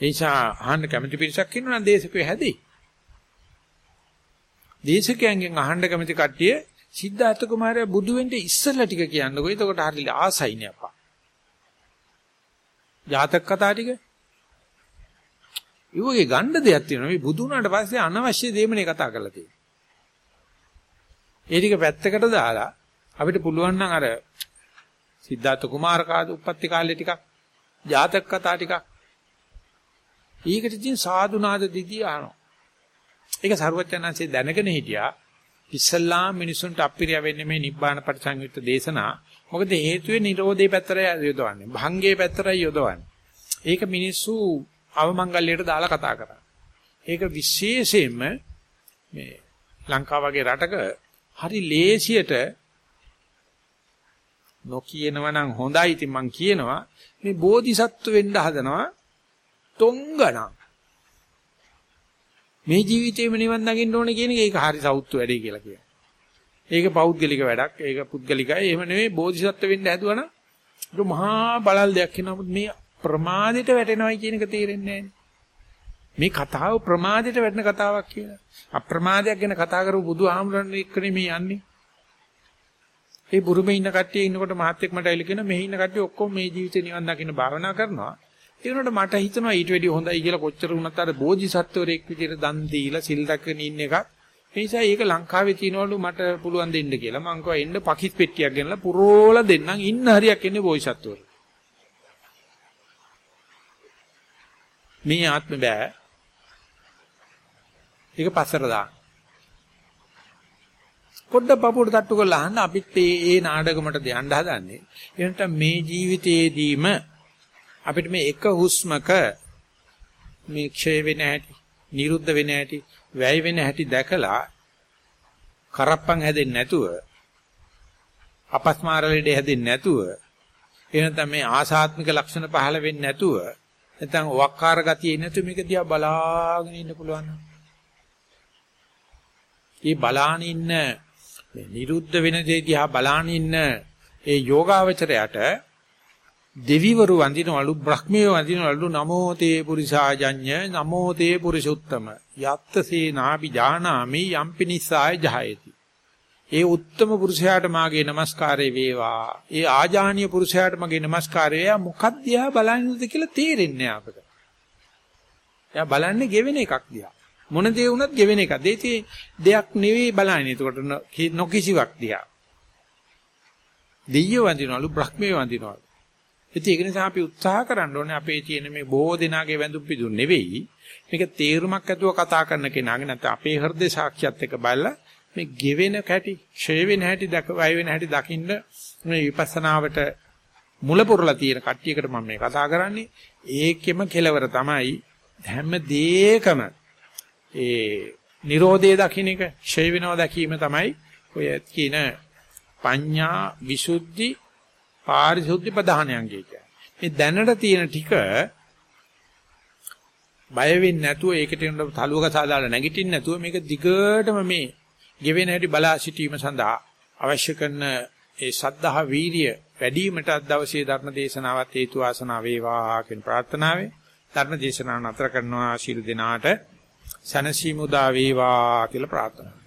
ඒ නිසා අහන්න කැමති පිරිසක් ඉන්නවා නම් දේශකයෝ හැදෙයි. දේශකයන්ගෙන් අහන්න කැමති කට්ටිය සිද්ධාර්ථ කුමාරයා බුදු වෙන්න ඉස්සෙල්ලා ටික කියන්නකෝ. එතකොට හරි ආසයිනේ අප්පා. ජාතක කතා ටික. ඉවගේ ගන්න දෙයක් තියෙනවා. මේ බුදු වුණාට පස්සේ අනවශ්‍ය දේමනේ කතා කරලා තියෙන්නේ. ඒ ටික පැත්තකට දාලා අපිට පුළුවන් නම් අර සිද්ධාර්ථ කුමාරකාද උපත්ති කාලේ ටිකක් ජාතක කතා ටිකක් ඊකට ඉතින් සාදු නාද දිදී ආනවා. ඒක සරුවචනanse දැනගෙන හිටියා. ඉස්සල්ලාම මිනිසුන්ට අපිරිය වෙන්නේ මේ නිබ්බාන පරිසංයුක්ත දේශනා. මොකද හේතුවේ Nirodhe පැත්තරයි යොදවන්නේ. භංගේ පැත්තරයි යොදවන්නේ. ඒක මිනිස්සු අවමංගල්‍යයට දාලා කතා කරා. ඒක විශේෂයෙන්ම මේ ලංකාව වගේ රටක හරි ලේසියට නොකියනවා නම් හොඳයි ඉතින් මං කියනවා මේ බෝධිසත්ව වෙන්න හදනවා තොංගණ මේ ජීවිතේම නිවන් දකින්න ඕනේ කියන එක ඒක හරි සෞත්තු වැඩේ කියලා කියනවා. ඒක පෞද්ගලික වැඩක්. ඒක පුද්ගලිකයි. එහෙම නෙවෙයි බෝධිසත්ව වෙන්න හැදුවනම් ඒක මහා බලල් දෙයක් වෙනවා. මේ ප්‍රමාදයට වැටෙනවයි කියන එක තේරෙන්නේ මේ කතාව ප්‍රමාදයට වැටෙන කතාවක් කියලා. අප්‍රමාදයක් ගැන කතා කරපු බුදුහාමුදුරන් එක්කනේ මේ යන්නේ. ඒ බුරුමේ ඉන්න කට්ටිය ඉන්නකොට මහත් එක්ක මට ඇවිල්ලා කියන මෙහි ඉන්න කට්ටිය ඔක්කොම මේ ජීවිතේ නිවන් දකින්න භාවනා කරනවා. ඒ වුණාට මට හිතෙනවා ඊට වැඩිය හොඳයි කියලා කොච්චර වුණත් අර බෝධිසත්වරෙක් විදිහට දන් දීලා සිල් රැකගෙන ඉන්න එක. ඒ නිසා ඒක ලංකාවේ තියනවලු මට පුළුවන් දෙන්න කියලා. මං කිව්වා එන්න පකිස් පෙට්ටියක් ගෙනලා පුරෝලා දෙන්නම් ඉන්න හරියක් එන්නේ බෝධිසත්වවරු. මේ ආත්ම බෑ. ඒක පස්සට දාන්න. පොඩ්ඩක් පපුවට තට්ටු කරලා අහන්න අපිත් මේ ඒ නාඩගමට යන්න හදන්නේ. එහෙනම් මේ ජීවිතේදීම අපිට මේ එක හුස්මක මේ ක්ෂය වෙන හැටි, නිරුද්ධ වෙන හැටි, වැය වෙන හැටි දැකලා කරප්පන් හැදෙන්නේ නැතුව අපස්මාර ලෙඩ හැදෙන්නේ නැතුව එහෙනම් මේ ආසාත්මික ලක්ෂණ පහළ වෙන්නේ නැතුව නැත්නම් වක්කාර ගතිය නැතුව මේක දිහා බලාගෙන ඉන්න පුළුවන්. මේ බලාන ඉන්න මේ නිරුද්ධ වෙන දේ දිහා බලාන ඉන්න ඒ යෝගාවචරයට දෙවිවරු වඳිනවලු බ්‍රහ්මිය වඳිනවලු නමෝ තේ පුරිසාජඤ්ඤ නමෝ තේ පුරිසුත්තම. යත්තසේ නාපි ජානාමි යම්පිනිසාය ජහයති ඒ උත්තම පුරුෂයාට මාගේ নমස්කාරය වේවා. ඒ ආජානීය පුරුෂයාට මගේ নমස්කාරය වේවා. මොකක්ද යා බලන්නේද කියලා තේරෙන්නේ අපට. එයා බලන්නේ ගෙවෙන එකක් දිහා. මොන දේ වුණත් ගෙවෙන එකක්. දෙති දෙයක් නෙවෙයි බලන්නේ. එතකොට නොකිසිවක් දිහා. දෙයියෝ වඳිනවලු බ්‍රහ්මිය වඳිනවලු. ඉතින් ඒක නිසා අපි උත්සාහ කරන්න ඕනේ අපේ තියෙන මේ බොහෝ දෙනාගේ වැඳුම් පිදුම් නෙවෙයි. මේක තේරුමක් ඇතුව කතා කරන කෙනාගේ නැත්නම් අපේ හෘදේ සාක්ෂියත් එක්ක බලලා මේ ගෙවෙන කැටි, ඡය වෙන හැටි, දක වය වෙන හැටි දකින්න මේ විපස්සනාවට මුල පුරලා තියෙන කට්ටියකට මම මේ කතා කරන්නේ. ඒකෙම කෙලවර තමයි හැම දෙයකම ඒ Nirodhe දකින්න එක, ඡය වෙනවා දැකීම තමයි ඔය කියන පඤ්ඤා විසුද්ධි පාරිශුද්ධ ප්‍රධානයන්ගේ කියන්නේ. මේ දැනට තියෙන ටික බය වෙන්නේ නැතුව ඒකට උන තලුවක සාදාලා නැගිටින්න නැතුව මේක දිගටම මේ ගෙවෙන හැටි බලා සිටීම සඳහා අවශ්‍ය කරන ඒ සද්ධා වීරිය වැඩි වීමට අද දවසේ ධර්ම දේශනාවත් හේතු වාසනා වේවා කියන ප්‍රාර්ථනාවෙන් ධර්ම දේශනාව නතර කරනවා ශිල් දිනාට සනසීමුදා වේවා කියලා ප්‍රාර්ථනා